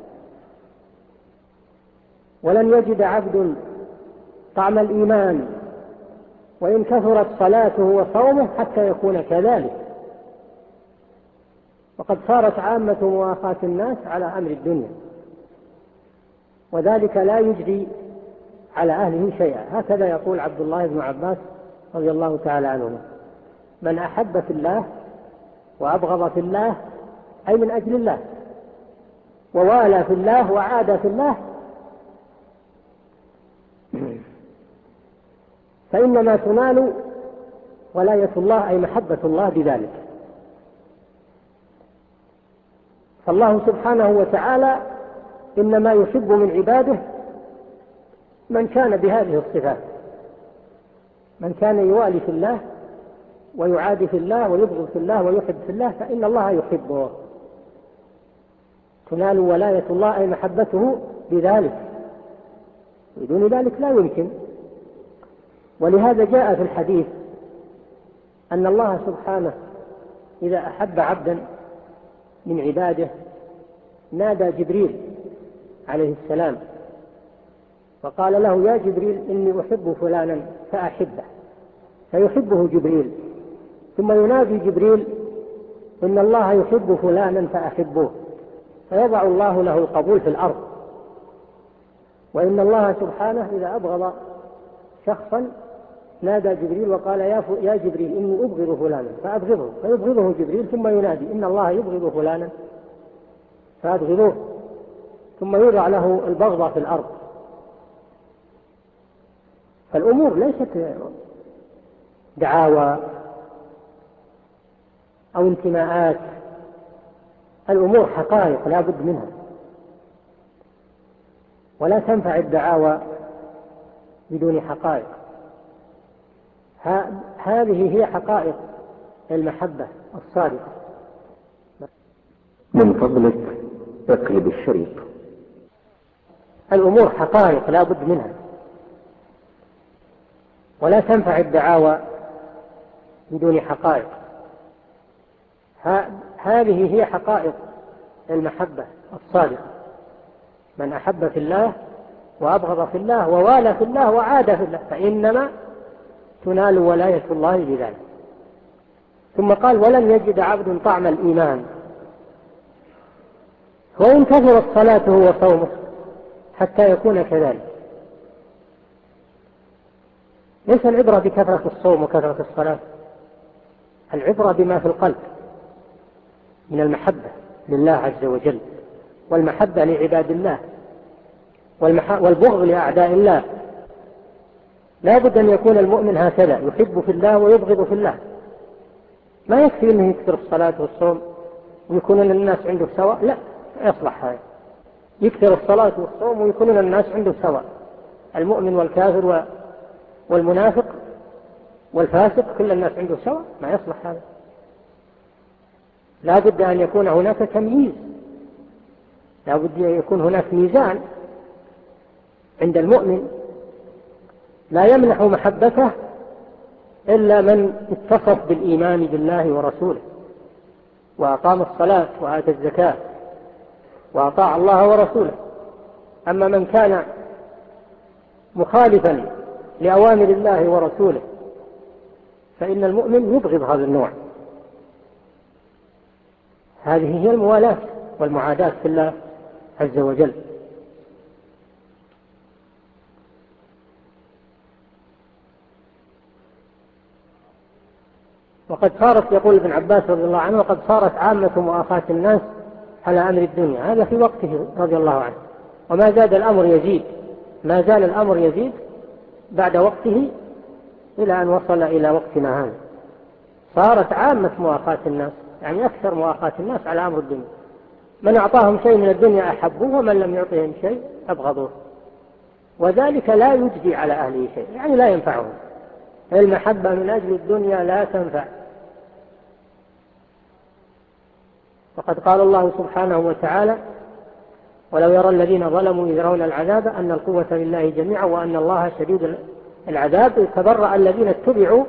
ولن يجد عبد طعم الإيمان وإن كثرت صلاته وصومه حتى يكون كذلك. وقد صارت عامة مواقعة الناس على أمر الدنيا وذلك لا يجري على أهله شيئا. هكذا يقول عبد الله بن عباس رضي الله تعالى عنه من أحب في الله وأبغض في الله أي من أجل الله ووالى في الله وعادى في الله فإنما تنال ولاية الله أي محبة الله بذلك. فالله سبحانه وتعالى إنما يحب من عباده من كان بهذه الصفات. من كان يوالي في الله ويعادي في الله ويبغض في الله ويحب في الله فإن الله يحبه. تنال ولاية الله أي محبته بذلك. بدون ذلك لا يمكن. ولهذا جاء في الحديث أن الله سبحانه إذا أحب عبدا من عباده نادى جبريل عليه السلام فقال له يا جبريل إني أحب فلانا فأحبه فيحبه جبريل ثم ينادي جبريل إن الله يحب فلانا فأحبوه فيضع الله له القبول في الأرض وإن الله سبحانه إذا أبغض شخصا نادى جبريل وقال يا يا جبريل إني أبغض فلانا فأبغضه فيبغضه جبريل ثم ينادي إن الله يبغض فلانا فأبغضوه ثم يوضع له البغضه في الأرض. فالأمور ليست دعاوى أو انتماءات الأمور حقائق لا بد منها. ولا تنفع الدعاوى بدون حقائق. هذه هي حقائق المحبة الصادقة. من فضلك اقلب الشريط. الأمور حقائق لا بد منها. ولا تنفع الدعاوى بدون حقائق. هذه هي حقائق المحبة الصادقة. من أحب في الله وأبغض في الله ووالى في الله وعاد في الله فإنما تنال ولاية الله بذلك. ثم قال ولن يجد عبد طعم الإيمان. وإن كثرت صلاته وصومه حتى يكون كذلك. ليس العبرة بكثرة الصوم وكثرة الصلاة. العبرة بما في القلب. من المحبة لله عز وجل. والمحبة لعباد الله. والبغض لأعداء الله. لا بد أن يكون المؤمن هكذا يحب في الله ويبغض في الله. ما يكفي أنه يكثر الصلاة والصوم ويكون الناس عنده سواء؟ لا يصلح هذا. يكثر الصلاة والصوم ويكون الناس عنده سواء. المؤمن والكافر والمنافق والفاسق كل الناس عنده سواء ما يصلح هذا. لا بد أن يكون هناك تمييز. لا بد أن يكون هناك ميزان عند المؤمن لا يمنح محبته إلا من اتصف بالإيمان بالله ورسوله وأقام الصلاة وآتى الزكاة وأطاع الله ورسوله. أما من كان مخالفا لأوامر الله ورسوله فإن المؤمن يبغض هذا النوع. هذه هي الموالاة والمعاداة في الله عز وجل. وقد صارت يقول ابن عباس رضي الله عنه وقد صارت عامة مؤاخاة الناس على أمر الدنيا. هذا في وقته رضي الله عنه. وما زاد الأمر يزيد. ما زال الأمر يزيد بعد وقته إلى أن وصل إلى وقتنا هذا. صارت عامة مؤاخاة الناس يعني أكثر مؤاخاة الناس على أمر الدنيا. من أعطاهم شيء من الدنيا أحبوه ومن لم يعطهم شيء أبغضوه. وذلك لا يجدي على أهله شيء يعني لا ينفعهم. المحبة من أجل الدنيا لا تنفع. وقد قال الله سبحانه وتعالى ولو يرى الذين ظلموا إذ رون العذاب أن القوة لله جميعا وأن الله شديد العذاب إذ تبرأ الذين اتبعوا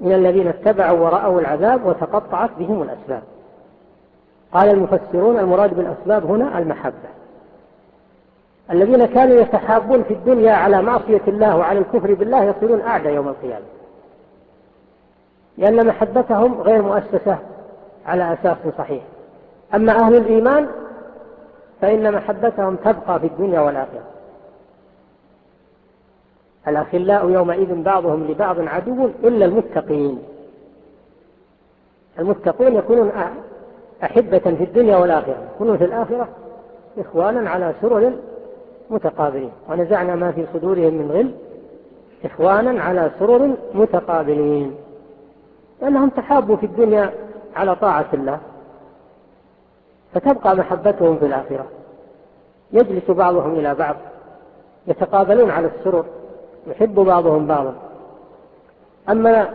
من الذين اتبعوا ورأوا العذاب وتقطعت بهم الأسباب. قال المفسرون المراد بالأسباب هنا المحبة. الذين كانوا يتحابون في الدنيا على معصية الله وعلى الكفر بالله يصيرون أعدى يوم القيامة. لأن محبتهم غير مؤسسة على أساس صحيح. أما أهل الإيمان فإن محبتهم تبقى في الدنيا والآخرة. الأخلاء يومئذ بعضهم لبعض عدو إلا المتقين. المتقون يكونون أحبة في الدنيا والآخرة. يكونون في الآخرة إخوانا على سرر متقابلين. ونزعنا ما في صدورهم من غل إخوانا على سرر متقابلين. لأنهم تحابوا في الدنيا على طاعة الله. فتبقى محبتهم في الآخرة. يجلس بعضهم إلى بعض. يتقابلون على السرر. يحب بعضهم بعضا. أما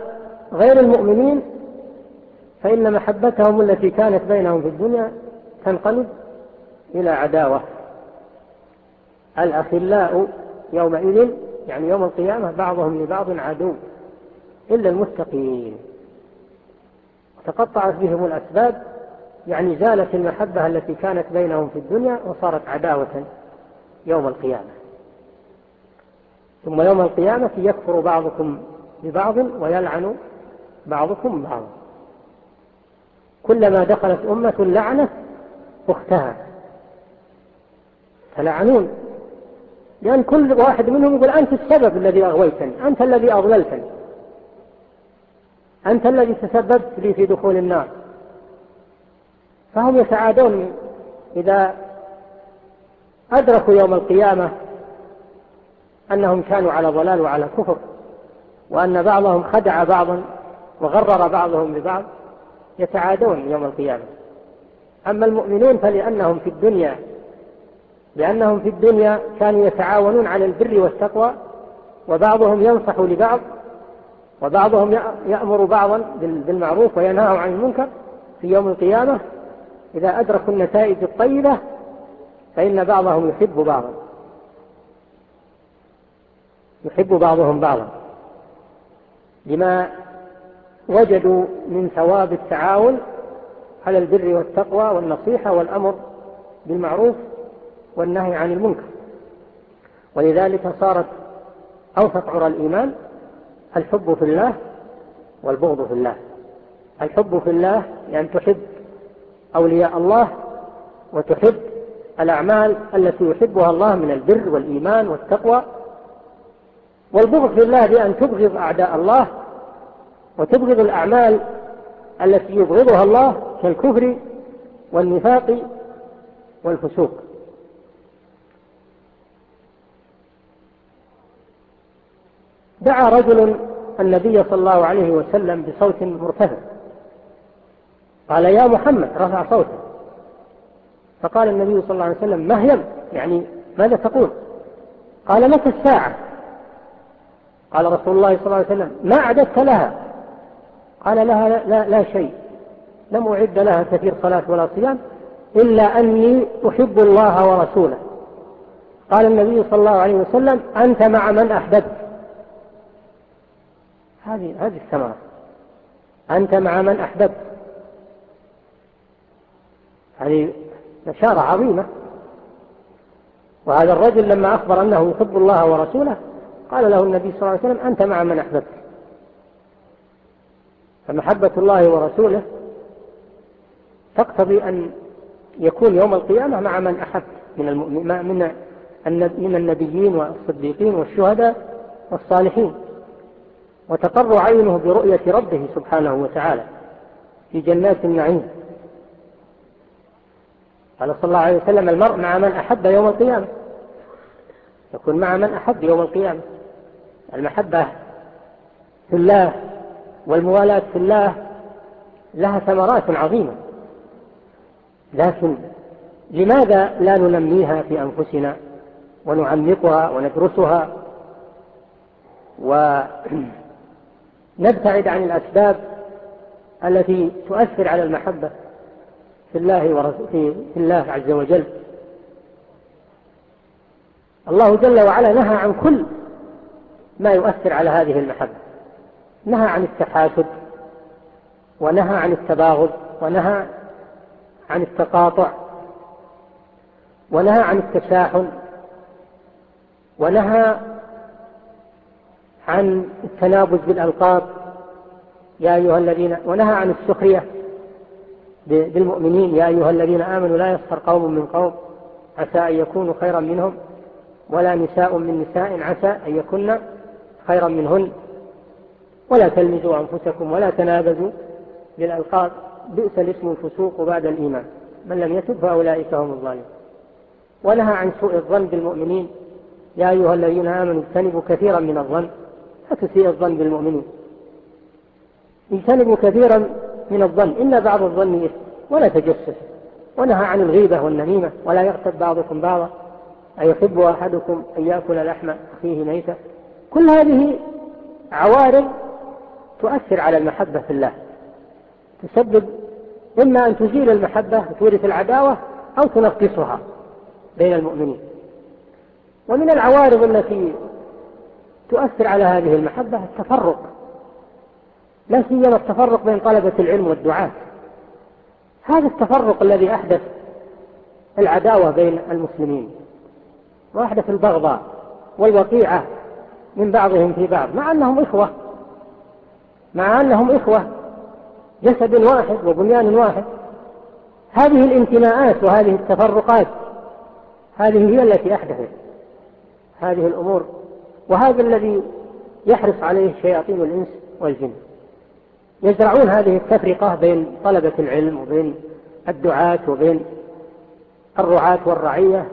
غير المؤمنين فإن محبتهم التي كانت بينهم في الدنيا تنقلب إلى عداوة. الأخلاء يومئذ يعني يوم القيامة بعضهم لبعض عدو إلا المستقيمين تقطعت بهم الأسباب يعني زالت المحبة التي كانت بينهم في الدنيا وصارت عداوة يوم القيامة. ثم يوم القيامة يكفر بعضكم ببعض ويلعن بعضكم بعضا كلما دخلت أمة لعنة أختها فلعنون. لأن كل واحد منهم يقول أنت السبب الذي أغويتني أنت الذي أضللتني. أنت الذي تسببت لي في دخول النار. فهم يسعادون إذا أدركوا يوم القيامة أنهم كانوا على ضلال وعلى كفر وأن بعضهم خدع بعضا وغرر بعضهم ببعض يتعادون يوم القيامة. أما المؤمنون فلأنهم في الدنيا لأنهم في الدنيا كانوا يتعاونون على البر والتقوى وبعضهم ينصح لبعض وبعضهم يأمر بعضا بالمعروف وينهى عن المنكر في يوم القيامة. إذا أدركوا النتائج الطيبة فإن بعضهم يحب بعضا. يحب بعضهم بعضا. لما وجدوا من ثواب التعاون على البر والتقوى والنصيحة والأمر بالمعروف والنهي عن المنكر. ولذلك صارت أوسط عرى الإيمان الحب في الله والبغض في الله. الحب في الله لأن يعني تحب أولياء الله وتحب الأعمال التي يحبها الله من البر والإيمان والتقوى. والبغض في الله بأن تبغض أعداء الله وتبغض الأعمال التي يبغضها الله كالكفر والنفاق والفسوق. دعا رجل النبي صلى الله عليه وسلم بصوت مرتفع. قال يا محمد رفع صوته. فقال النبي صلى الله عليه وسلم ما هي؟ يعني ماذا تقول؟ قال لك الساعة. قال رسول الله صلى الله عليه وسلم ما أعددت لها. قال لها لا, لا, لا شيء. لم أعد لها كثير صلاة ولا صيام إلا أني أحب الله ورسوله. قال النبي صلى الله عليه وسلم أنت مع من أحببت. هذه هذه الثمرة. أنت مع من أحببت. هذه بشارة عظيمة. وهذا الرجل لما أخبر أنه يحب الله ورسوله قال له النبي صلى الله عليه وسلم أنت مع من أحببت. فمحبة الله ورسوله تقتضي أن يكون يوم القيامة مع من أحب من, المؤمنين من النبيين والصديقين والشهداء والصالحين. وتقر عينه برؤية ربه سبحانه وتعالى في جنات النعيم. قال صلى الله عليه وسلم المرء مع من أحب يوم القيامة. يكون مع من أحب يوم القيامة. المحبة في الله والموالاة في الله لها ثمرات عظيمة. لكن لماذا لا ننميها في أنفسنا ونعمقها وندرسها؟ ونعمقها نبتعد عن الأسباب التي تؤثر على المحبة في الله, في الله عز وجل. الله جل وعلا نهى عن كل ما يؤثر على هذه المحبة. نهى عن التحاسد ونهى عن التباغض ونهى عن التقاطع ونهى عن التشاحن ونهى عن التنابز بالألقاب. يا أيها الذين ونهى عن السخرية بالمؤمنين. يا أيها الذين آمنوا لا يسخر قوم من قوم. عسى أن يكونوا خيرا منهم ولا نساء من نساء. عسى أن يكون خيرا منهن. ولا تلمزوا أنفسكم ولا تنابزوا بالألقاب. بئس الاسم الفسوق بعد الإيمان. من لم يتب فأولئك هم الظالمون. ونهى عن سوء الظن بالمؤمنين. يا أيها الذين آمنوا اجتنبوا كثيرا من الظن. وتسيء الظن بالمؤمنين. اجتنبوا كثيرا من الظن. إلا بعض الظن إثم ولا تجسس. ونهى عن الغيبة والنميمة. ولا يغتب بعضكم بعضا. أيحب أحدكم أن يأكل لحم أخيه ميتا. كل هذه عوارض تؤثر على المحبة في الله. تسبب إما أن تزيل المحبة وتورث العداوة أو تنقصها بين المؤمنين. ومن العوارض التي تؤثر على هذه المحبة التفرق. لا سيما التفرق بين طلبة العلم والدعاة. هذا التفرق الذي أحدث العداوة بين المسلمين وأحدث البغضاء والوقيعة من بعضهم في بعض مع أنهم إخوة مع أنهم إخوة جسد واحد وبنيان واحد. هذه الانتماءات وهذه التفرقات هذه هي التي أحدثت هذه الأمور. وهذا الذي يحرص عليه شياطين الإنس والجن. يزرعون هذه التفرقة بين طلبة العلم وبين الدعاة وبين الرعاة والرعية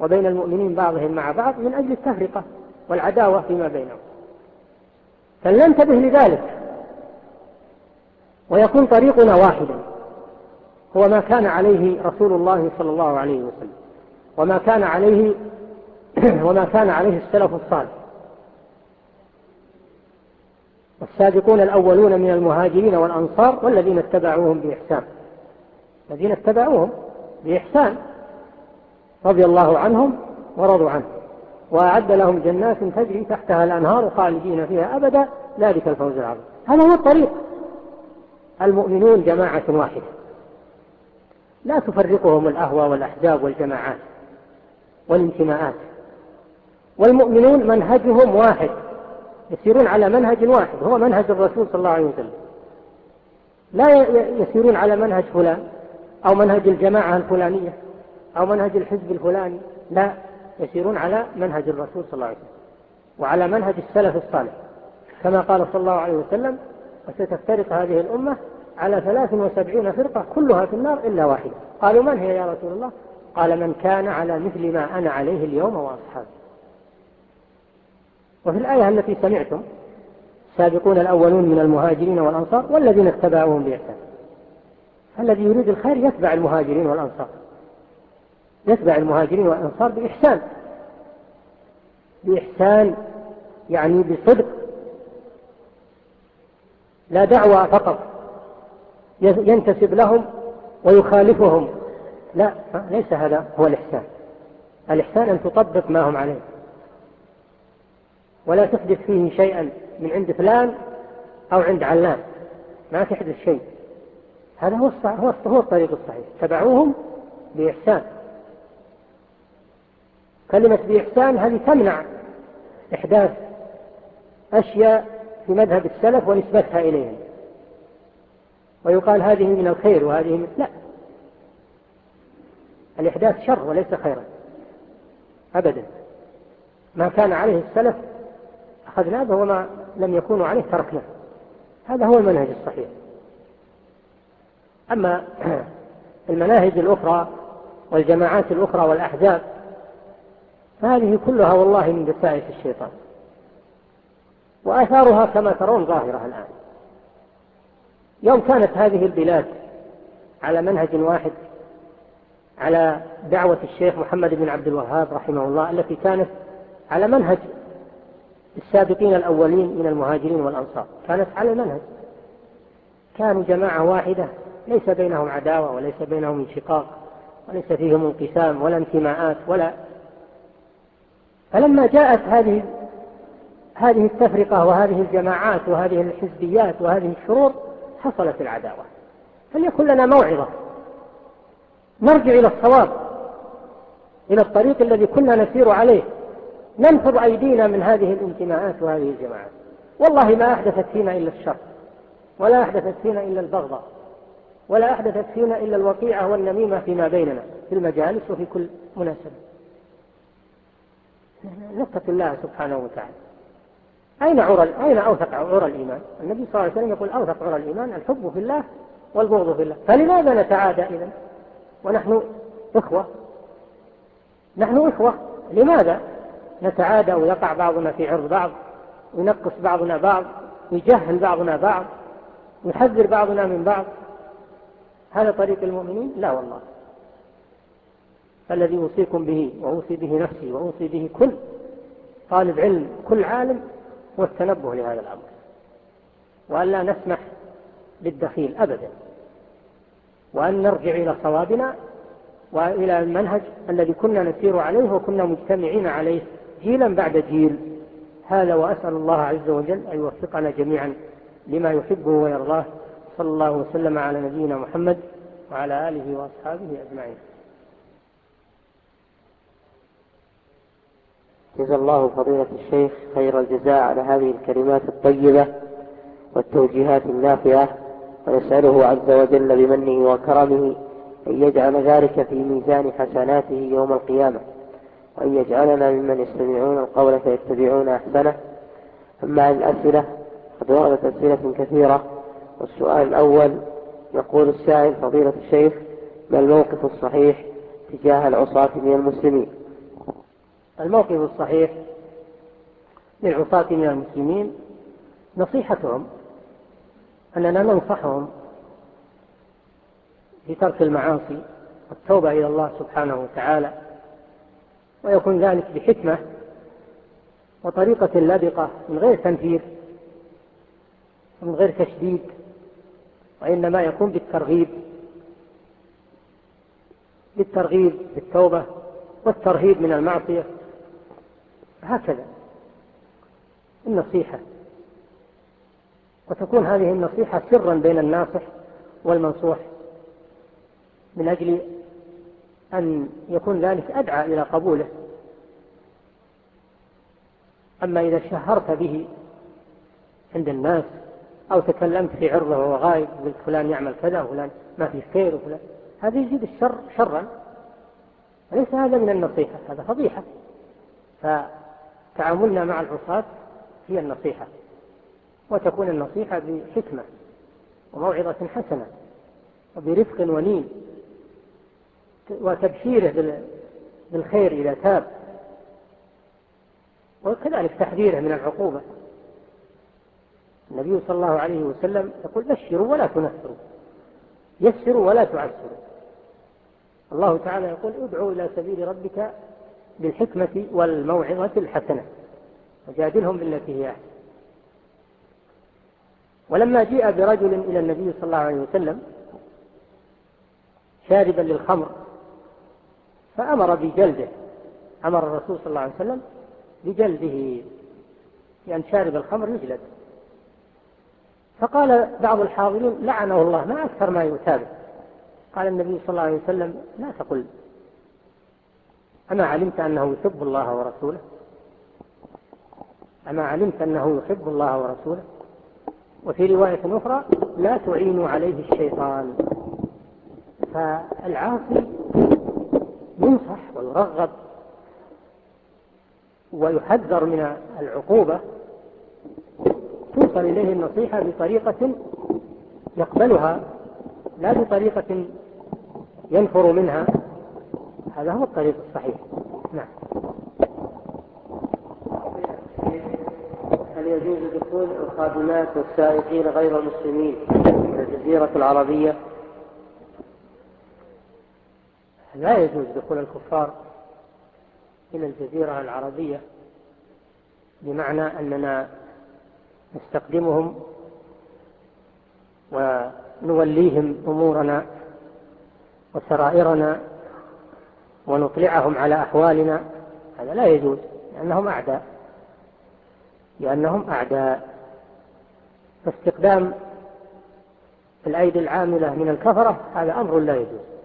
وبين المؤمنين بعضهم مع بعض من أجل التفرقة والعداوة فيما بينهم. فلننتبه لذلك ويكون طريقنا واحدا. هو ما كان عليه رسول الله صلى الله عليه وسلم. وما كان عليه وما كان عليه السلف الصالح. والسابقون الأولون من المهاجرين والأنصار والذين اتبعوهم بإحسان. الذين اتبعوهم بإحسان رضي الله عنهم ورضوا عنه. وأعد لهم جنات تجري تحتها الأنهار خالدين فيها أبدا. ذلك الفوز العظيم. هذا هو الطريق. المؤمنون جماعة واحدة. لا تفرقهم الأهوى والأحزاب والجماعات والانتماءات. والمؤمنون منهجهم واحد. يسيرون على منهج واحد هو منهج الرسول صلى الله عليه وسلم. لا يسيرون على منهج فلان أو منهج الجماعة الفلانية أو منهج الحزب الفلاني. لا يسيرون على منهج الرسول صلى الله عليه وسلم وعلى منهج السلف الصالح. كما قال صلى الله عليه وسلم وستفترق هذه الأمة على 73 فرقة كلها في النار إلا واحدة. قالوا من هي يا رسول الله؟ قال من كان على مثل ما أنا عليه اليوم وأصحابي وفي الآية التي سمعتم السابقون الأولون من المهاجرين والأنصار والذين اتبعوهم بإحسان. الذي يريد الخير يتبع المهاجرين والأنصار. يتبع المهاجرين والأنصار بإحسان. بإحسان يعني بصدق. لا دعوة فقط. ينتسب لهم ويخالفهم. لا ليس هذا هو الإحسان. الإحسان أن تطبق ما هم عليه. ولا تحدث فيه شيئا من عند فلان أو عند علان. ما تحدث شيء. هذا هو هو هو الطريق الصحيح. تبعوهم بإحسان. كلمة بإحسان هذه تمنع إحداث أشياء في مذهب السلف ونسبتها إليهم. ويقال هذه من الخير وهذه من لا. الإحداث شر وليس خيرا. أبدا. ما كان عليه السلف أخذنا به وما لم يكونوا عليه تركنا هذا هو المنهج الصحيح. أما المناهج الأخرى والجماعات الأخرى والأحزاب فهذه كلها والله من دسائس الشيطان. وآثارها كما ترون ظاهرة الآن. يوم كانت هذه البلاد على منهج واحد على دعوة الشيخ محمد بن عبد الوهاب رحمه الله التي كانت على منهج السابقين الأولين من المهاجرين والأنصار. كانت على المنهج كانوا جماعة واحدة. ليس بينهم عداوة وليس بينهم انشقاق وليس فيهم انقسام ولا انتماءات ولا. فلما جاءت هذه هذه التفرقة وهذه الجماعات وهذه الحزبيات وهذه الشرور حصلت العداوة. فليكن لنا موعظة. نرجع إلى الصواب إلى الطريق الذي كنا نسير عليه. ننفض أيدينا من هذه الانتماءات وهذه الجماعات والله ما أحدثت فينا إلا الشر ولا أحدثت فينا إلا البغضة ولا أحدثت فينا إلا الوقيعة والنميمة فيما بيننا في المجالس وفي كل مناسبة نقطة الله سبحانه وتعالى أين عرى أين أوثق عرى الإيمان؟ النبي صلى الله عليه وسلم يقول أوثق عرى الإيمان الحب في الله والبغض في الله، فلماذا نتعادى إذا؟ ونحن إخوة نحن إخوة لماذا؟ نتعادى ويقع بعضنا في عرض بعض وينقص بعضنا بعض ويجهل بعضنا بعض ويحذر بعضنا من بعض. هذا طريق المؤمنين؟ لا والله. الذي أوصيكم به وأوصي به نفسي وأوصي به كل طالب علم كل عالم هو التنبه لهذا الأمر. وأن لا نسمح للدخيل أبدا. وأن نرجع إلى صوابنا وإلى المنهج الذي كنا نسير عليه وكنا مجتمعين عليه. جيلا بعد جيل. هذا وأسأل الله عز وجل أن يوفقنا جميعا لما يحبه ويرضاه. صلى الله وسلم على نبينا محمد وعلى آله وأصحابه أجمعين. جزا الله فضيلة الشيخ خير الجزاء على هذه الكلمات الطيبة والتوجيهات النافعة ونسأله عز وجل بمنه وكرمه أن يجعل ذلك في ميزان حسناته يوم القيامة. وأن يجعلنا ممن يستمعون القول فيتبعون أحسنه. أما عن الأسئلة قد وردت أسئلة كثيرة. والسؤال الأول يقول السائل فضيلة الشيخ ما الموقف الصحيح تجاه العصاة من المسلمين؟ الموقف الصحيح للعصاة من المسلمين نصيحتهم أننا ننصحهم بترك المعاصي والتوبة إلى الله سبحانه وتعالى. ويكون ذلك بحكمة وطريقة لبقة من غير تنفير ومن غير تشديد وإنما يكون بالترغيب بالترغيب بالتوبة والترهيب من المعصية هكذا النصيحة وتكون هذه النصيحة سرا بين الناصح والمنصوح من أجل أن يكون ذلك أدعى إلى قبوله. أما إذا شهرت به عند الناس أو تكلمت في عرضه وهو غايب قلت فلان يعمل كذا وفلان ما في خير وفلان هذا يزيد الشر شرا. ليس هذا من النصيحة هذا فضيحة. فتعاملنا مع العصاة هي النصيحة وتكون النصيحة بحكمة وموعظة حسنة وبرفق ونين وتبشيره بالخير إذا تاب. وكذلك تحذيره من العقوبة. النبي صلى الله عليه وسلم يقول بشروا ولا تنفروا. يسروا ولا تعسروا. الله تعالى يقول ادعوا إلى سبيل ربك بالحكمة والموعظة الحسنة. وجادلهم بالتي هي أحسن. ولما جاء برجل إلى النبي صلى الله عليه وسلم شاربا للخمر فأمر بجلده. أمر الرسول صلى الله عليه وسلم بجلده لأن شارب الخمر يجلد. فقال بعض الحاضرين لعنه الله ما أكثر ما يتابع قال النبي صلى الله عليه وسلم لا تقل. أما علمت أنه يحب الله ورسوله؟ أما علمت أنه يحب الله ورسوله؟ وفي رواية أخرى لا تعين عليه الشيطان. فالعاصي ينصح ويرغب ويحذر من العقوبة توصل إليه النصيحة بطريقة يقبلها لا بطريقة ينفر منها. هذا هو الطريق الصحيح. نعم. هل يجوز دخول الخادمات والسائقين غير المسلمين في الجزيرة العربية؟ لا يجوز دخول الكفار إلى الجزيرة العربية بمعنى أننا نستقدمهم ونوليهم أمورنا وسرائرنا ونطلعهم على أحوالنا. هذا لا يجوز لأنهم أعداء لأنهم أعداء. فاستقدام الأيدي العاملة من الكفرة هذا أمر لا يجوز.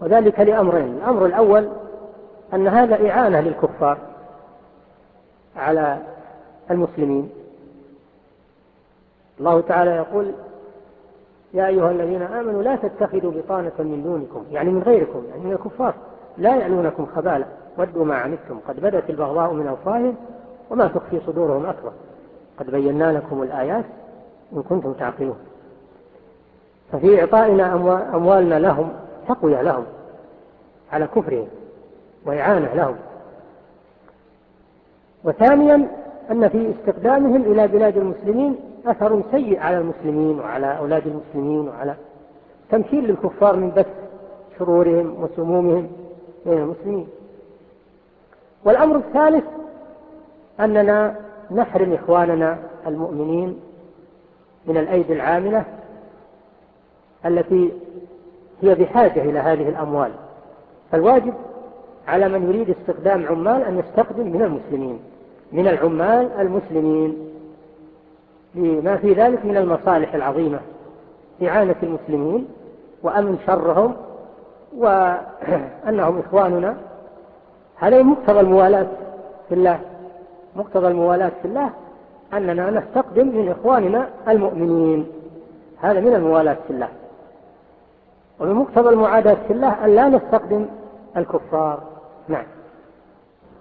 وذلك لأمرين. الأمر الأول أن هذا إعانة للكفار على المسلمين. الله تعالى يقول يا أيها الذين آمنوا لا تتخذوا بطانة من دونكم يعني من غيركم يعني من الكفار. لا يعنونكم خبالا ودوا ما عنتم. قد بدت البغضاء من أوفاهم وما تخفي صدورهم أكبر. قد بينا لكم الآيات إن كنتم تعقلون. ففي إعطائنا أموالنا لهم تقوية لهم على كفرهم وإعانة لهم. وثانيا أن في استقدامهم إلى بلاد المسلمين أثر سيء على المسلمين وعلى أولاد المسلمين وعلى تمثيل للكفار من بث شرورهم وسمومهم بين المسلمين. والأمر الثالث أننا نحرم إخواننا المؤمنين من الأيدي العاملة التي هي بحاجة إلى هذه الأموال. فالواجب على من يريد استخدام عمال أن يستقدم من المسلمين من العمال المسلمين لما في ذلك من المصالح العظيمة إعانة المسلمين وأمن شرهم وأنهم إخواننا. هذا مقتضى الموالاة في الله مقتضى الموالاة في الله أننا نستقدم من إخواننا المؤمنين. هذا من الموالاة في الله. ومن مقتضى المعاداة في الله أن لا نستقدم الكفار. نعم.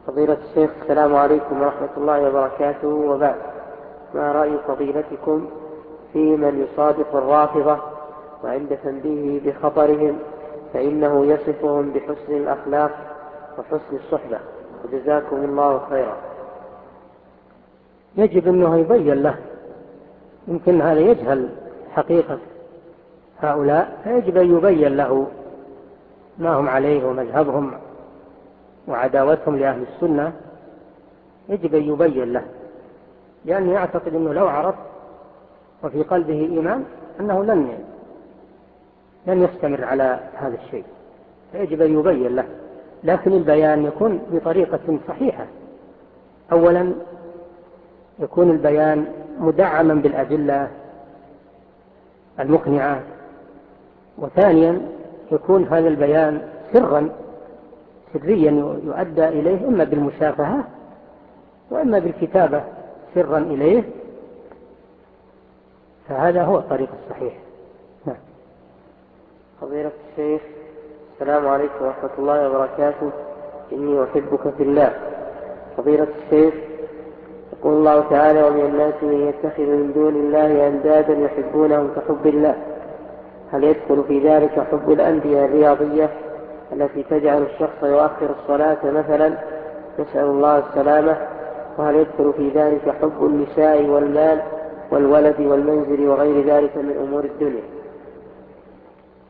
فضيلة الشيخ السلام عليكم ورحمة الله وبركاته. وبعد ما رأي فضيلتكم في من يصادف الرافضة وعند تنبيه بخطرهم فإنه يصفهم بحسن الأخلاق وحسن الصحبة. وجزاكم الله خيرا. يجب أنه يبين له يمكن هذا يجهل حقيقة. هؤلاء فيجب أن يبين له ما هم عليه ومذهبهم وعداوتهم لأهل السنة. يجب أن يبين له لأنه يعتقد أنه لو عرف وفي قلبه إيمان أنه لن لن يستمر على هذا الشيء. فيجب أن يبين له لكن البيان يكون بطريقة صحيحة. أولا يكون البيان مدعما بالأدلة المقنعة وثانيا يكون هذا البيان سرا سريا يؤدى إليه إما بالمشافهة وإما بالكتابة سرا إليه. فهذا هو الطريق الصحيح. نعم. حضيرة الشيخ السلام عليكم ورحمة الله وبركاته. إني أحبك في الله. حضيرة الشيخ يقول الله تعالى ومن الناس من يتخذ من دون الله أندادا يحبونهم كحب الله. هل يدخل في ذلك حب الأندية الرياضية التي تجعل الشخص يؤخر الصلاة مثلا؟ نسأل الله السلامة. وهل يدخل في ذلك حب النساء والمال والولد والمنزل وغير ذلك من أمور الدنيا؟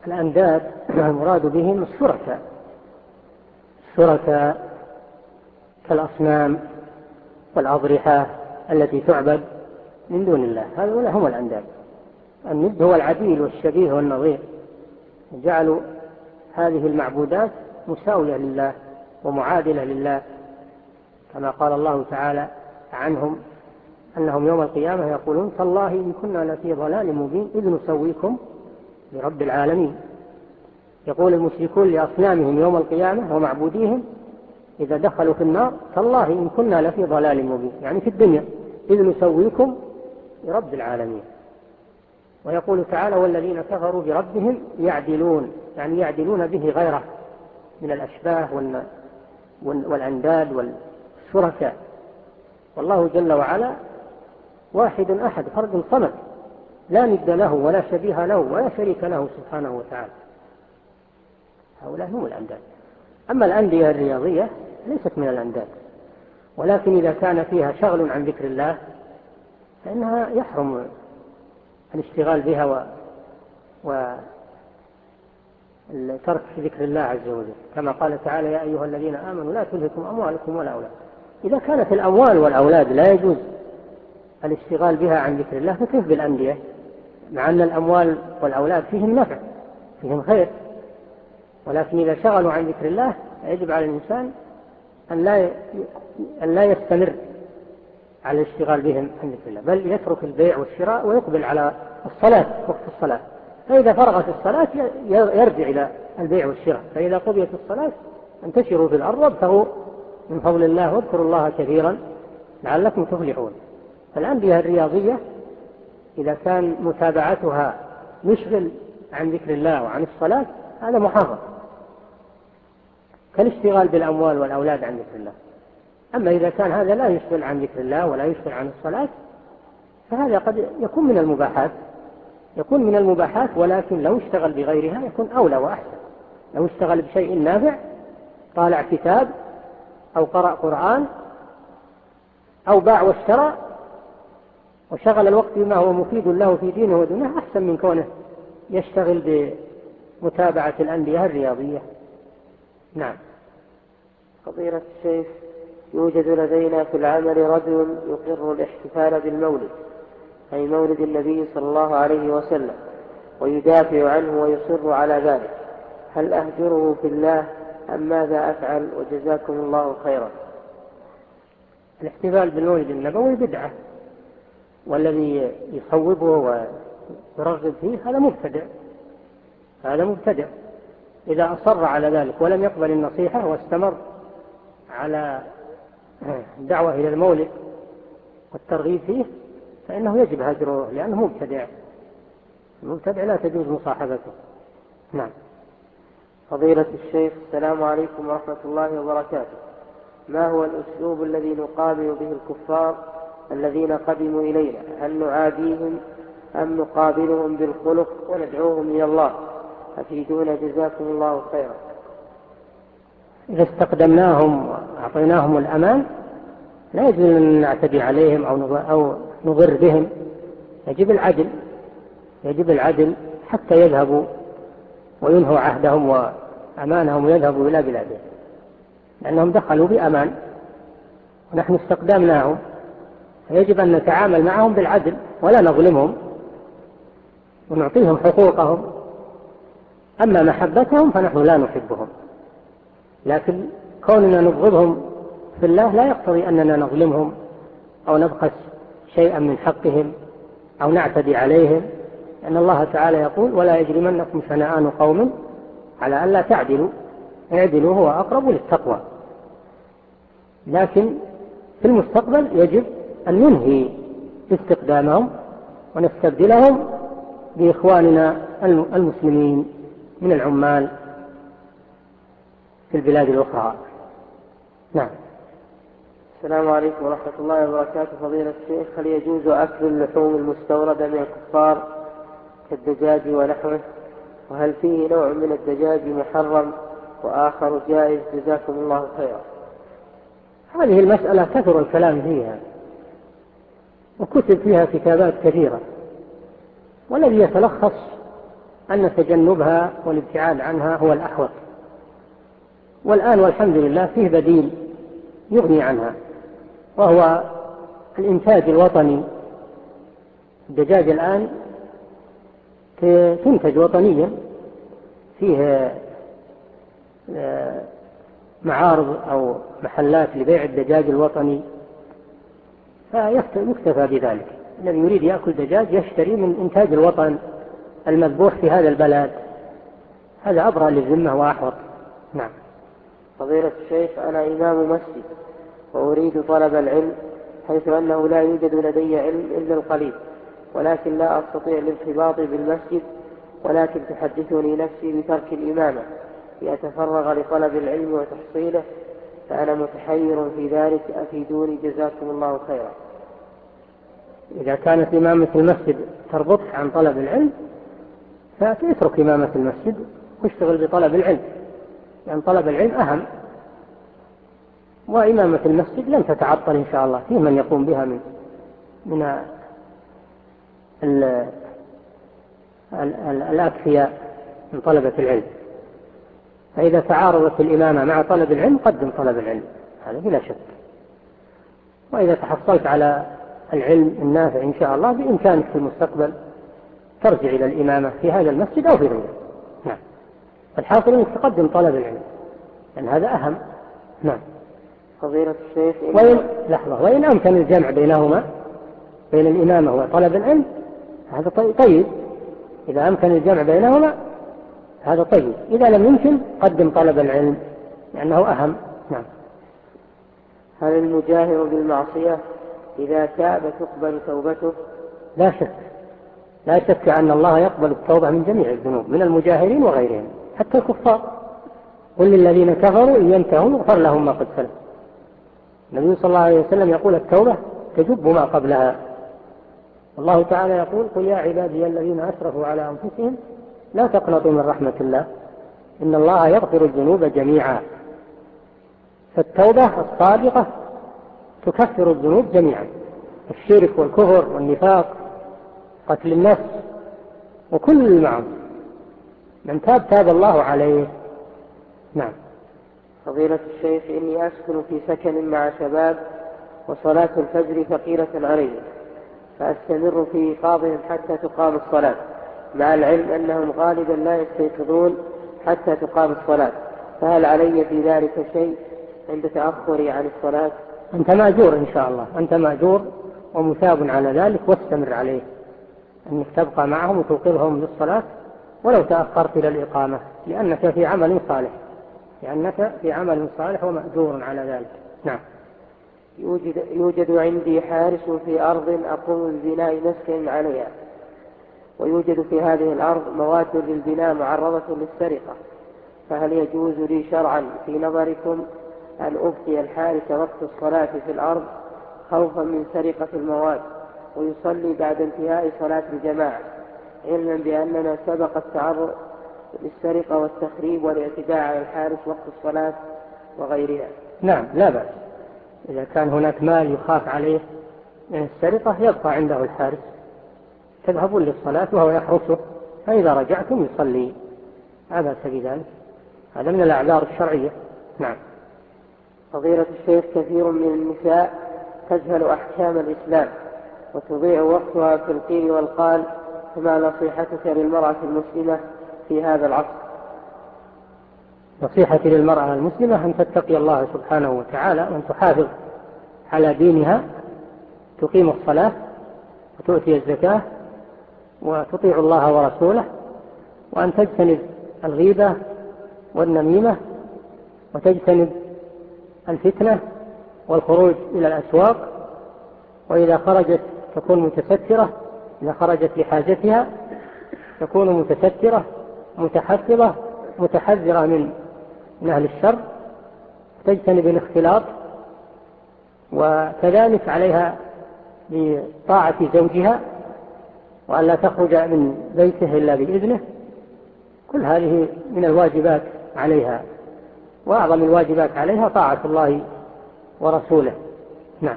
الأنداد المراد بهم الشركاء. الشركاء كالأصنام والأضرحة التي تعبد من دون الله. هؤلاء هم الأنداد. الند هو العديل والشبيه والنظير. جعلوا هذه المعبودات مساوية لله ومعادلة لله. كما قال الله تعالى عنهم أنهم يوم القيامة يقولون تالله إن كنا لفي ضلال مبين إذ نسويكم لرب العالمين. يقول المشركون لأصنامهم يوم القيامة ومعبوديهم إذا دخلوا في النار تالله إن كنا لفي ضلال مبين. يعني في الدنيا إذ نسويكم لرب العالمين. ويقول تعالى والذين كفروا بربهم يعدلون يعني يعدلون به غيره من الأشباه والأنداد والشركاء. والله جل وعلا واحد أحد فرد صمد لا ند له ولا شبيه له ولا شريك له سبحانه وتعالى. هؤلاء هم الأنداد. أما الأندية الرياضية ليست من الأنداد. ولكن إذا كان فيها شغل عن ذكر الله فإنها يحرم الاشتغال بها و, و في ذكر الله عز وجل. كما قال تعالى يا أيها الذين آمنوا لا تلهكم أموالكم ولا أولاد. إذا كانت الأموال والأولاد لا يجوز الاشتغال بها عن ذكر الله فكيف بالأنبياء؟ مع أن الأموال والأولاد فيهم نفع فيهم خير. ولكن إذا شغلوا عن ذكر الله يجب على الإنسان أن لا أن لا يستمر. على الاشتغال بهم عن ذكر الله بل يترك البيع والشراء ويقبل على الصلاة وقت الصلاة. فإذا فرغت الصلاة يرجع إلى البيع والشراء. فإذا قضيت الصلاة انتشروا في الأرض وابتغوا من فضل الله واذكروا الله كثيرا لعلكم تفلحون. فالأنبياء الرياضية إذا كان متابعتها يشغل عن ذكر الله وعن الصلاة هذا محرم. كالاشتغال بالأموال والأولاد عن ذكر الله. أما إذا كان هذا لا يشغل عن ذكر الله ولا يشغل عن الصلاة فهذا قد يكون من المباحات يكون من المباحات ولكن لو اشتغل بغيرها يكون أولى وأحسن. لو اشتغل بشيء نافع طالع كتاب أو قرأ قرآن أو باع واشترى وشغل الوقت بما هو مفيد له في دينه ودنه أحسن من كونه يشتغل بمتابعة الأنبياء الرياضية. نعم. فضيلة الشيخ يوجد لدينا في العمل رجل يقر الاحتفال بالمولد أي مولد النبي صلى الله عليه وسلم ويدافع عنه ويصر على ذلك. هل أهجره في الله أم ماذا أفعل وجزاكم الله خيرا؟ الاحتفال بالمولد النبوي بدعة والذي يصوبه ويرغب فيه هذا مبتدع هذا مبتدع. إذا أصر على ذلك ولم يقبل النصيحة واستمر على دعوة إلى المولد والترغيب فيه فإنه يجب هجره لأنه مبتدع. المبتدع لا تجوز مصاحبته. نعم. فضيلة الشيخ السلام عليكم ورحمة الله وبركاته. ما هو الأسلوب الذي نقابل به الكفار الذين قدموا إلينا؟ هل نعاديهم أم نقابلهم بالخلق وندعوهم إلى الله؟ أفيدونا جزاكم الله خيرا. إذا استقدمناهم وأعطيناهم الأمان لا يجب أن نعتدي عليهم أو نضر بهم. يجب العدل يجب العدل حتى يذهبوا وينهوا عهدهم وأمانهم ويذهبوا إلى بلادهم لأنهم دخلوا بأمان ونحن استقدمناهم. فيجب أن نتعامل معهم بالعدل ولا نظلمهم ونعطيهم حقوقهم. أما محبتهم فنحن لا نحبهم. لكن كوننا نبغضهم في الله لا يقتضي أننا نظلمهم أو نبخس شيئا من حقهم أو نعتدي عليهم لأن الله تعالى يقول ولا يجرمنكم شنآن قوم على أن لا تعدلوا اعدلوا هو أقرب للتقوى. لكن في المستقبل يجب أن ننهي استقدامهم ونستبدلهم بإخواننا المسلمين من العمال في البلاد الأخرى. نعم. السلام عليكم ورحمة الله وبركاته. فضيلة الشيخ هل يجوز أكل اللحوم المستوردة من الكفار كالدجاج ونحوه؟ وهل فيه نوع من الدجاج محرم؟ وآخر جائز جزاكم الله خيرا. هذه المسألة كثر الكلام فيها وكتب فيها كتابات كثيرة والذي يتلخص أن تجنبها والابتعاد عنها هو الأحوط. والآن والحمد لله فيه بديل يغني عنها وهو الإنتاج الوطني. الدجاج الآن تنتج وطنيا فيه آه، معارض أو محلات لبيع الدجاج الوطني. فيكتفى بذلك. الذي يريد يأكل دجاج يشتري من إنتاج الوطن المذبوح في هذا البلد. هذا أبرى للذمة وأحوط. نعم. فضيلة الشيخ أنا إمام مسجد وأريد طلب العلم حيث أنه لا يوجد لدي علم إلا القليل ولكن لا أستطيع الانخباط بالمسجد ولكن تحدثني نفسي بترك الإمامة لأتفرغ لطلب العلم وتحصيله فأنا متحير في ذلك أفيدوني جزاكم الله خيرا. إذا كانت إمامة المسجد تربطك عن طلب العلم فأترك إمامة المسجد واشتغل بطلب العلم. لأن طلب العلم أهم. وإمامة المسجد لن تتعطل إن شاء الله. فيه من يقوم بها من من الأكفياء من طلبة العلم. فإذا تعارضت الإمامة مع طلب العلم قدم طلب العلم. هذا بلا شك. وإذا تحصلت على العلم النافع إن شاء الله بإمكانك في المستقبل ترجع إلى الإمامة في هذا المسجد أو في غيره. فالحاصل أنك تقدم طلب العلم. لأن هذا أهم. نعم. فضيلة الشيخ وإن لحظة. وإن أمكن الجمع بينهما بين الإمامة وطلب العلم هذا طيب. إذا أمكن الجمع بينهما هذا طيب. إذا لم يمكن قدم طلب العلم لأنه أهم. نعم. هل المجاهر بالمعصية إذا تاب تقبل توبته؟ لا شك. لا شك أن الله يقبل التوبة من جميع الذنوب من المجاهرين وغيرهم. حتى الكفار. قل للذين كفروا إن ينتهوا يغفر لهم ما قد سلف. النبي صلى الله عليه وسلم يقول التوبة تجب ما قبلها. الله تعالى يقول قل يا عبادي الذين أسرفوا على أنفسهم لا تقنطوا من رحمة الله. إن الله يغفر الذنوب جميعا. فالتوبة الصادقة تكفر الذنوب جميعا. الشرك والكفر والنفاق قتل النفس وكل المعنى من تاب تاب الله عليه. نعم. فضيلة الشيخ إني أسكن في سكن مع شباب وصلاة الفجر فقيرة علي فأستمر في إيقاظهم حتى تقام الصلاة مع العلم أنهم غالبا لا يستيقظون حتى تقام الصلاة فهل علي في ذلك شيء عند تأخري عن الصلاة؟ أنت مأجور إن شاء الله أنت مأجور ومثاب على ذلك واستمر عليه أنك تبقى معهم وتوقظهم للصلاة. ولو تأخرت إلى الإقامة لأنك في عمل صالح. لأنك في عمل صالح ومأجور على ذلك. نعم. يوجد, يوجد عندي حارس في أرض أقوم ببناء مسكن عليها. ويوجد في هذه الأرض مواد للبناء معرضة للسرقة. فهل يجوز لي شرعا في نظركم أن أبقي الحارس وقت الصلاة في الأرض خوفا من سرقة المواد ويصلي بعد انتهاء صلاة الجماعة؟ علما بأننا سبق التعرض للسرقة والتخريب والاعتداء على الحارس وقت الصلاة وغيرها. نعم لا بأس. إذا كان هناك مال يخاف عليه من السرقة يبقى عنده الحارس. تذهبون للصلاة وهو يحرسه فإذا رجعتم يصلي. لا بأس بذلك هذا من الأعذار الشرعية. نعم. فضيلة الشيخ كثير من النساء تجهل أحكام الإسلام وتضيع وقتها في القيل والقال فما نصيحتك للمرأة المسلمة في هذا العصر؟ نصيحتي للمرأة المسلمة أن تتقي الله سبحانه وتعالى وأن تحافظ على دينها تقيم الصلاة وتؤتي الزكاة وتطيع الله ورسوله وأن تجتنب الغيبة والنميمة وتجتنب الفتنة والخروج إلى الأسواق وإذا خرجت تكون متسترة إذا خرجت لحاجتها تكون متسترة متحفظة متحذرة من أهل الشر تجتنب الاختلاط وكذلك عليها بطاعة زوجها وأن لا تخرج من بيته إلا بإذنه. كل هذه من الواجبات عليها وأعظم الواجبات عليها طاعة الله ورسوله. نعم.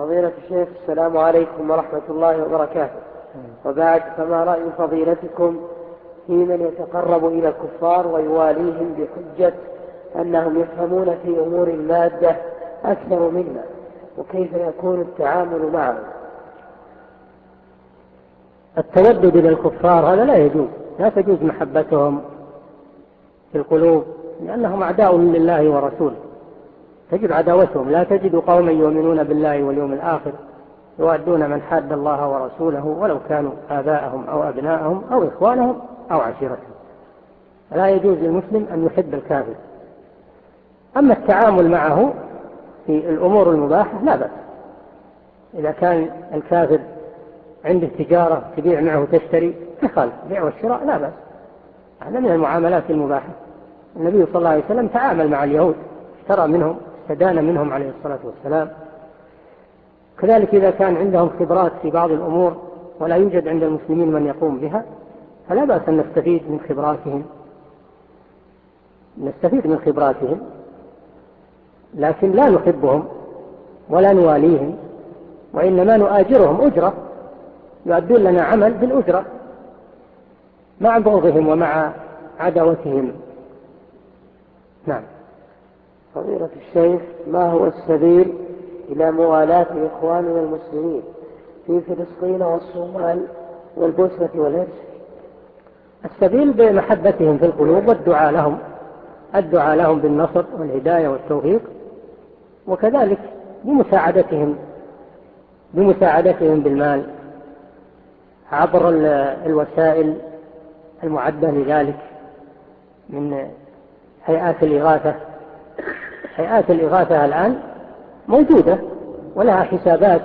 فضيلة الشيخ السلام عليكم ورحمة الله وبركاته. وبعد فما رأي فضيلتكم في من يتقرب إلى الكفار ويواليهم بحجة أنهم يفهمون في أمور المادة أكثر منا وكيف يكون التعامل معهم؟ التودد إلى الكفار هذا لا يجوز لا تجوز محبتهم في القلوب لأنهم أعداء لله ورسوله. تجد عداوتهم لا تجد قوما يؤمنون بالله واليوم الآخر يؤدون من حاد الله ورسوله ولو كانوا آباءهم أو أبناءهم أو إخوانهم أو عشيرتهم. لا يجوز للمسلم أن يحب الكافر. أما التعامل معه في الأمور المباحة لا بأس. إذا كان الكافر عنده تجارة تبيع معه تشتري تخل بيع والشراء لا بأس. هذا من المعاملات المباحة. النبي صلى الله عليه وسلم تعامل مع اليهود اشترى منهم استدان منهم عليه الصلاة والسلام. كذلك إذا كان عندهم خبرات في بعض الأمور ولا يوجد عند المسلمين من يقوم بها فلا بأس أن نستفيد من خبراتهم. نستفيد من خبراتهم لكن لا نحبهم ولا نواليهم وإنما نؤاجرهم أجرة يؤدون لنا عمل بالأجرة مع بغضهم ومع عداوتهم. نعم. فضيلة الشيخ ما هو السبيل إلى موالاة إخواننا المسلمين في فلسطين والصومال والبوسنة والهرس؟ السبيل بمحبتهم في القلوب والدعاء لهم الدعاء لهم بالنصر والهداية والتوفيق وكذلك بمساعدتهم بمساعدتهم بالمال. عبر الوسائل المعدة لذلك من هيئات الإغاثة هيئات الإغاثة الآن موجودة ولها حسابات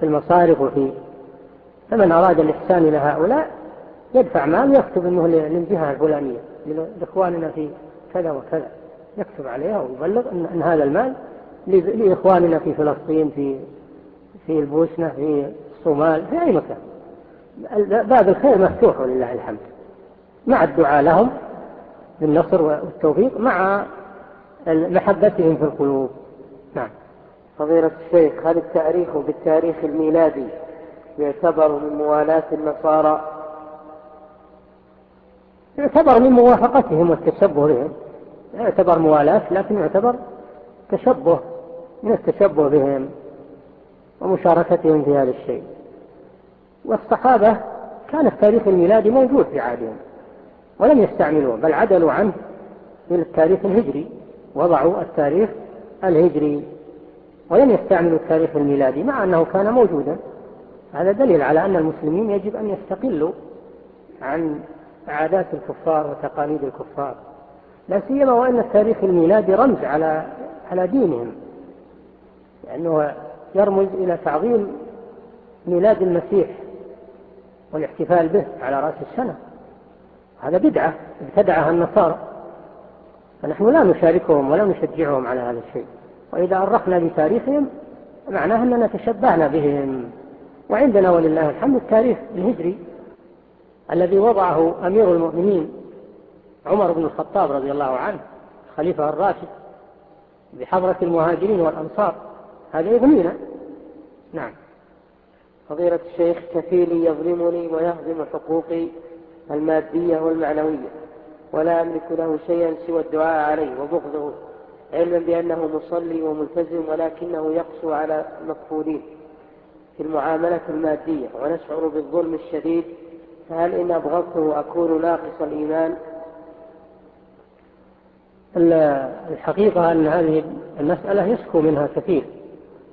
في المصارف وفي فمن أراد الإحسان إلى هؤلاء يدفع مال ويكتب أنه للجهة الفلانية لإخواننا في كذا وكذا. يكتب عليها ويبلغ أن هذا المال لإخواننا في فلسطين في في البوسنة في الصومال في أي مكان. باب الخير مفتوح ولله الحمد. مع الدعاء لهم بالنصر والتوفيق مع محبتهم في القلوب. نعم. فضيلة الشيخ هل التاريخ بالتاريخ الميلادي يعتبر من موالاة النصارى؟ يعتبر من موافقتهم والتشبه بهم يعتبر موالاة لكن يعتبر تشبه من التشبه بهم ومشاركتهم في هذا الشيء. والصحابة كان التاريخ الميلادي موجود في عهدهم ولم يستعملوه بل عدلوا عنه من التاريخ الهجري. وضعوا التاريخ الهجري ولم يستعملوا التاريخ الميلادي مع أنه كان موجودا. هذا دليل على أن المسلمين يجب أن يستقلوا عن عادات الكفار وتقاليد الكفار. لا سيما وأن التاريخ الميلادي رمز على على دينهم لأنه يرمز إلى تعظيم ميلاد المسيح والاحتفال به على رأس السنة. هذا بدعة ابتدعها النصارى. فنحن لا نشاركهم ولا نشجعهم على هذا الشيء. وإذا أرخنا بتاريخهم معناه أننا تشبهنا بهم. وعندنا ولله الحمد التاريخ الهجري الذي وضعه أمير المؤمنين عمر بن الخطاب رضي الله عنه خليفة الراشد بحضرة المهاجرين والأنصار. هذا يغنينا نعم. فضيلة الشيخ كفيلي يظلمني ويهزم حقوقي المادية والمعنوية. ولا أملك له شيئا سوى الدعاء عليه وبغضه علما بأنه مصلي وملتزم ولكنه يقسو على مكفولين في المعاملة المادية ونشعر بالظلم الشديد فهل إن أبغضته أكون ناقص الإيمان؟ الحقيقة أن هذه المسألة يشكو منها كثير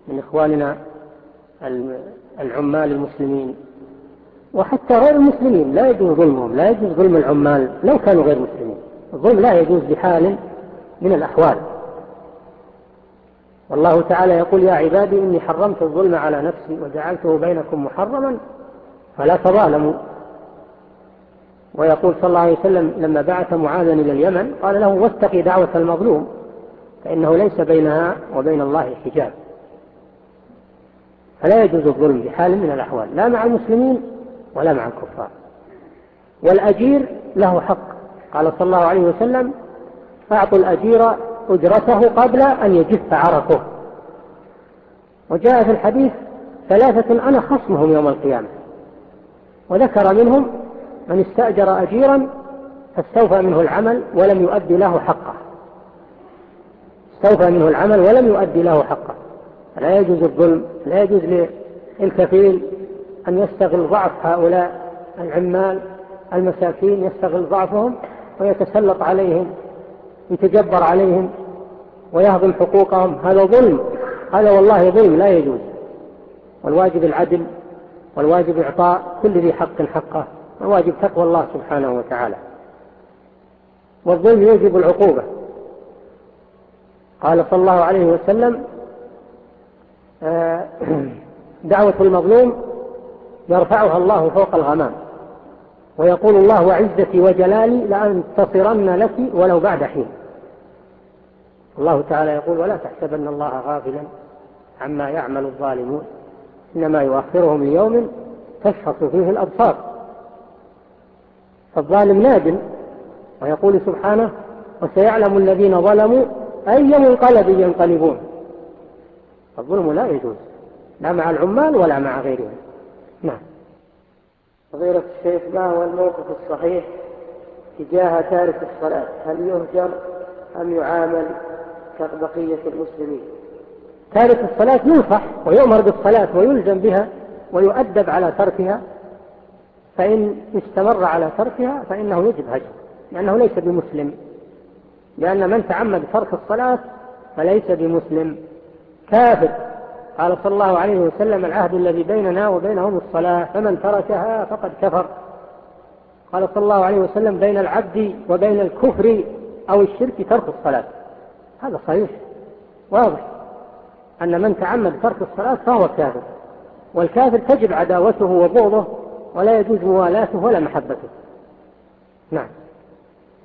من إخواننا العمال المسلمين. وحتى غير المسلمين. لا يجوز ظلمهم لا يجوز ظلم العمال لو كانوا غير مسلمين. الظلم لا يجوز بحال من الأحوال. والله تعالى يقول يا عبادي إني حرمت الظلم على نفسي وجعلته بينكم محرما فلا تظالموا. ويقول صلى الله عليه وسلم لما بعث معاذا إلى اليمن قال له واستقي دعوة المظلوم فإنه ليس بينها وبين الله حجاب. فلا يجوز الظلم بحال من الأحوال. لا مع المسلمين ولا مع الكفار. والأجير له حق. قال صلى الله عليه وسلم أعطوا الأجير أجرته قبل أن يجف عرقه. وجاء في الحديث ثلاثة أنا خصمهم يوم القيامة. وذكر منهم من استأجر أجيرا فاستوفى منه العمل ولم يؤدي له حقه. استوفى منه العمل ولم يؤدي له حقه. لا يجوز الظلم لا يجوز للكفيل أن يستغل ضعف هؤلاء العمال المساكين يستغل ضعفهم ويتسلط عليهم يتجبر عليهم ويهضم حقوقهم. هذا ظلم هذا والله ظلم لا يجوز. والواجب العدل والواجب إعطاء كل ذي حق حقه والواجب تقوى الله سبحانه وتعالى. والظلم يجب العقوبة. قال صلى الله عليه وسلم آه، دعوة المظلوم يرفعها الله فوق الغمام. ويقول الله وعزتي وجلالي لأنتصرن لك ولو بعد حين. الله تعالى يقول ولا تحسبن الله غافلا عما يعمل الظالمون. إنما يؤخرهم ليوم تشخص فيه الأبصار. فالظالم نادم ويقول سبحانه وسيعلم الذين ظلموا أي منقلب ينقلبون. الظلم لا يجوز لا مع العمال ولا مع غيرهم. نعم. فضيلة الشيخ ما هو الموقف الصحيح تجاه تارك الصلاة. هل يهجر أم يعامل كبقية المسلمين؟ تارك الصلاة ينصح ويؤمر بالصلاة ويلزم بها ويؤدب على تركها. فإن استمر على تركها فإنه يجب هجر لأنه ليس بمسلم. لأن من تعمد ترك الصلاة فليس بمسلم. كافر قال صلى الله عليه وسلم العهد الذي بيننا وبينهم الصلاة فمن تركها فقد كفر. قال صلى الله عليه وسلم بين العبد وبين الكفر أو الشرك ترك الصلاة. هذا صحيح واضح. أن من تعمد ترك الصلاة فهو كافر. والكافر تجب عداوته وبغضه ولا يجوز موالاته ولا محبته. نعم.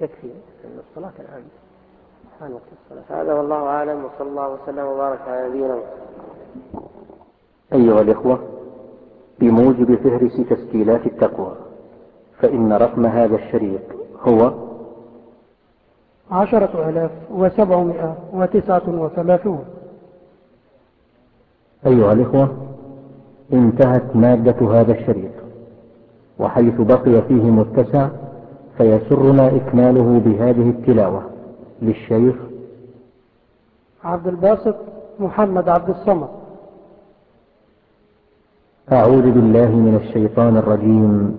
يكفي أن الصلاة الآن. هذا والله أعلم وصلى الله وسلم وبارك على نبينا محمد. أيها الإخوة بموجب فهرس تسجيلات التقوى فإن رقم هذا الشريط هو عشرة ألاف وسبعمائة وتسعة وثلاثون. أيها الإخوة انتهت مادة هذا الشريط وحيث بقي فيه متسع فيسرنا إكماله بهذه التلاوة للشيخ عبد الباسط محمد عبد الصمد. أعوذ بالله من الشيطان الرجيم.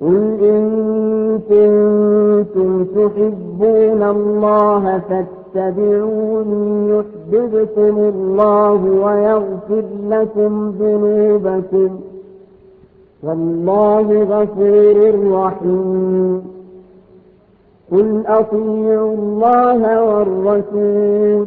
قل إن كنتم تحبون الله فاتبعوني يحببكم الله ويغفر لكم ذنوبكم والله غفور رحيم. قل أطيعوا الله والرسول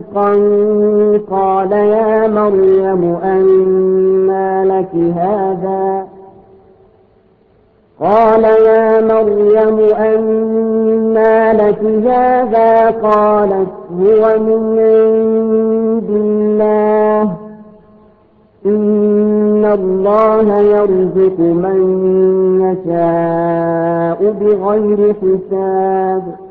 صدقا قال يا مريم أنا لك هذا؟ قال يا مريم أنا لك هذا؟ قالت هو من عند الله. إن الله يرزق من يشاء بغير حساب.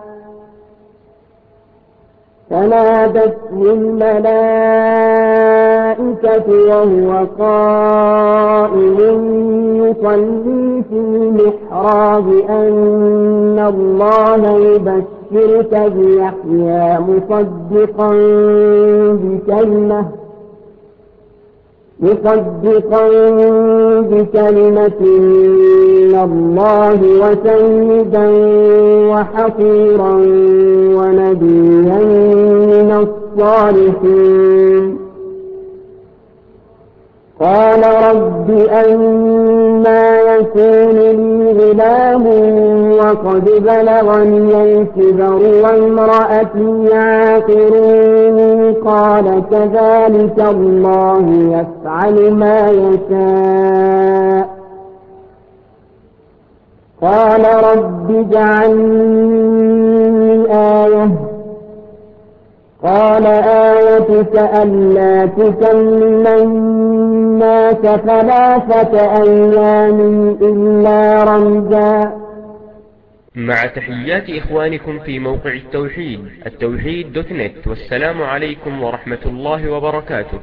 فنادته الملائكة وهو قائل يصلي في المحراب أن الله يبشرك بيحيى مصدقا بكلمة مصدقا بكلمة من الله وسيدا وحفيرا ونبيا من الصالحين. قال رب أنا يكون لي غلام وقد بلغني الكبر وامرأتي عاقر قال كذلك الله يفعل ما يشاء. قال رب اجعلني آية. قال آيتك ألا تكلم الناس ثلاثة أيام إلا رمزا. مع تحيات إخوانكم في موقع التوحيد التوحيد دوت نت والسلام عليكم ورحمة الله وبركاته.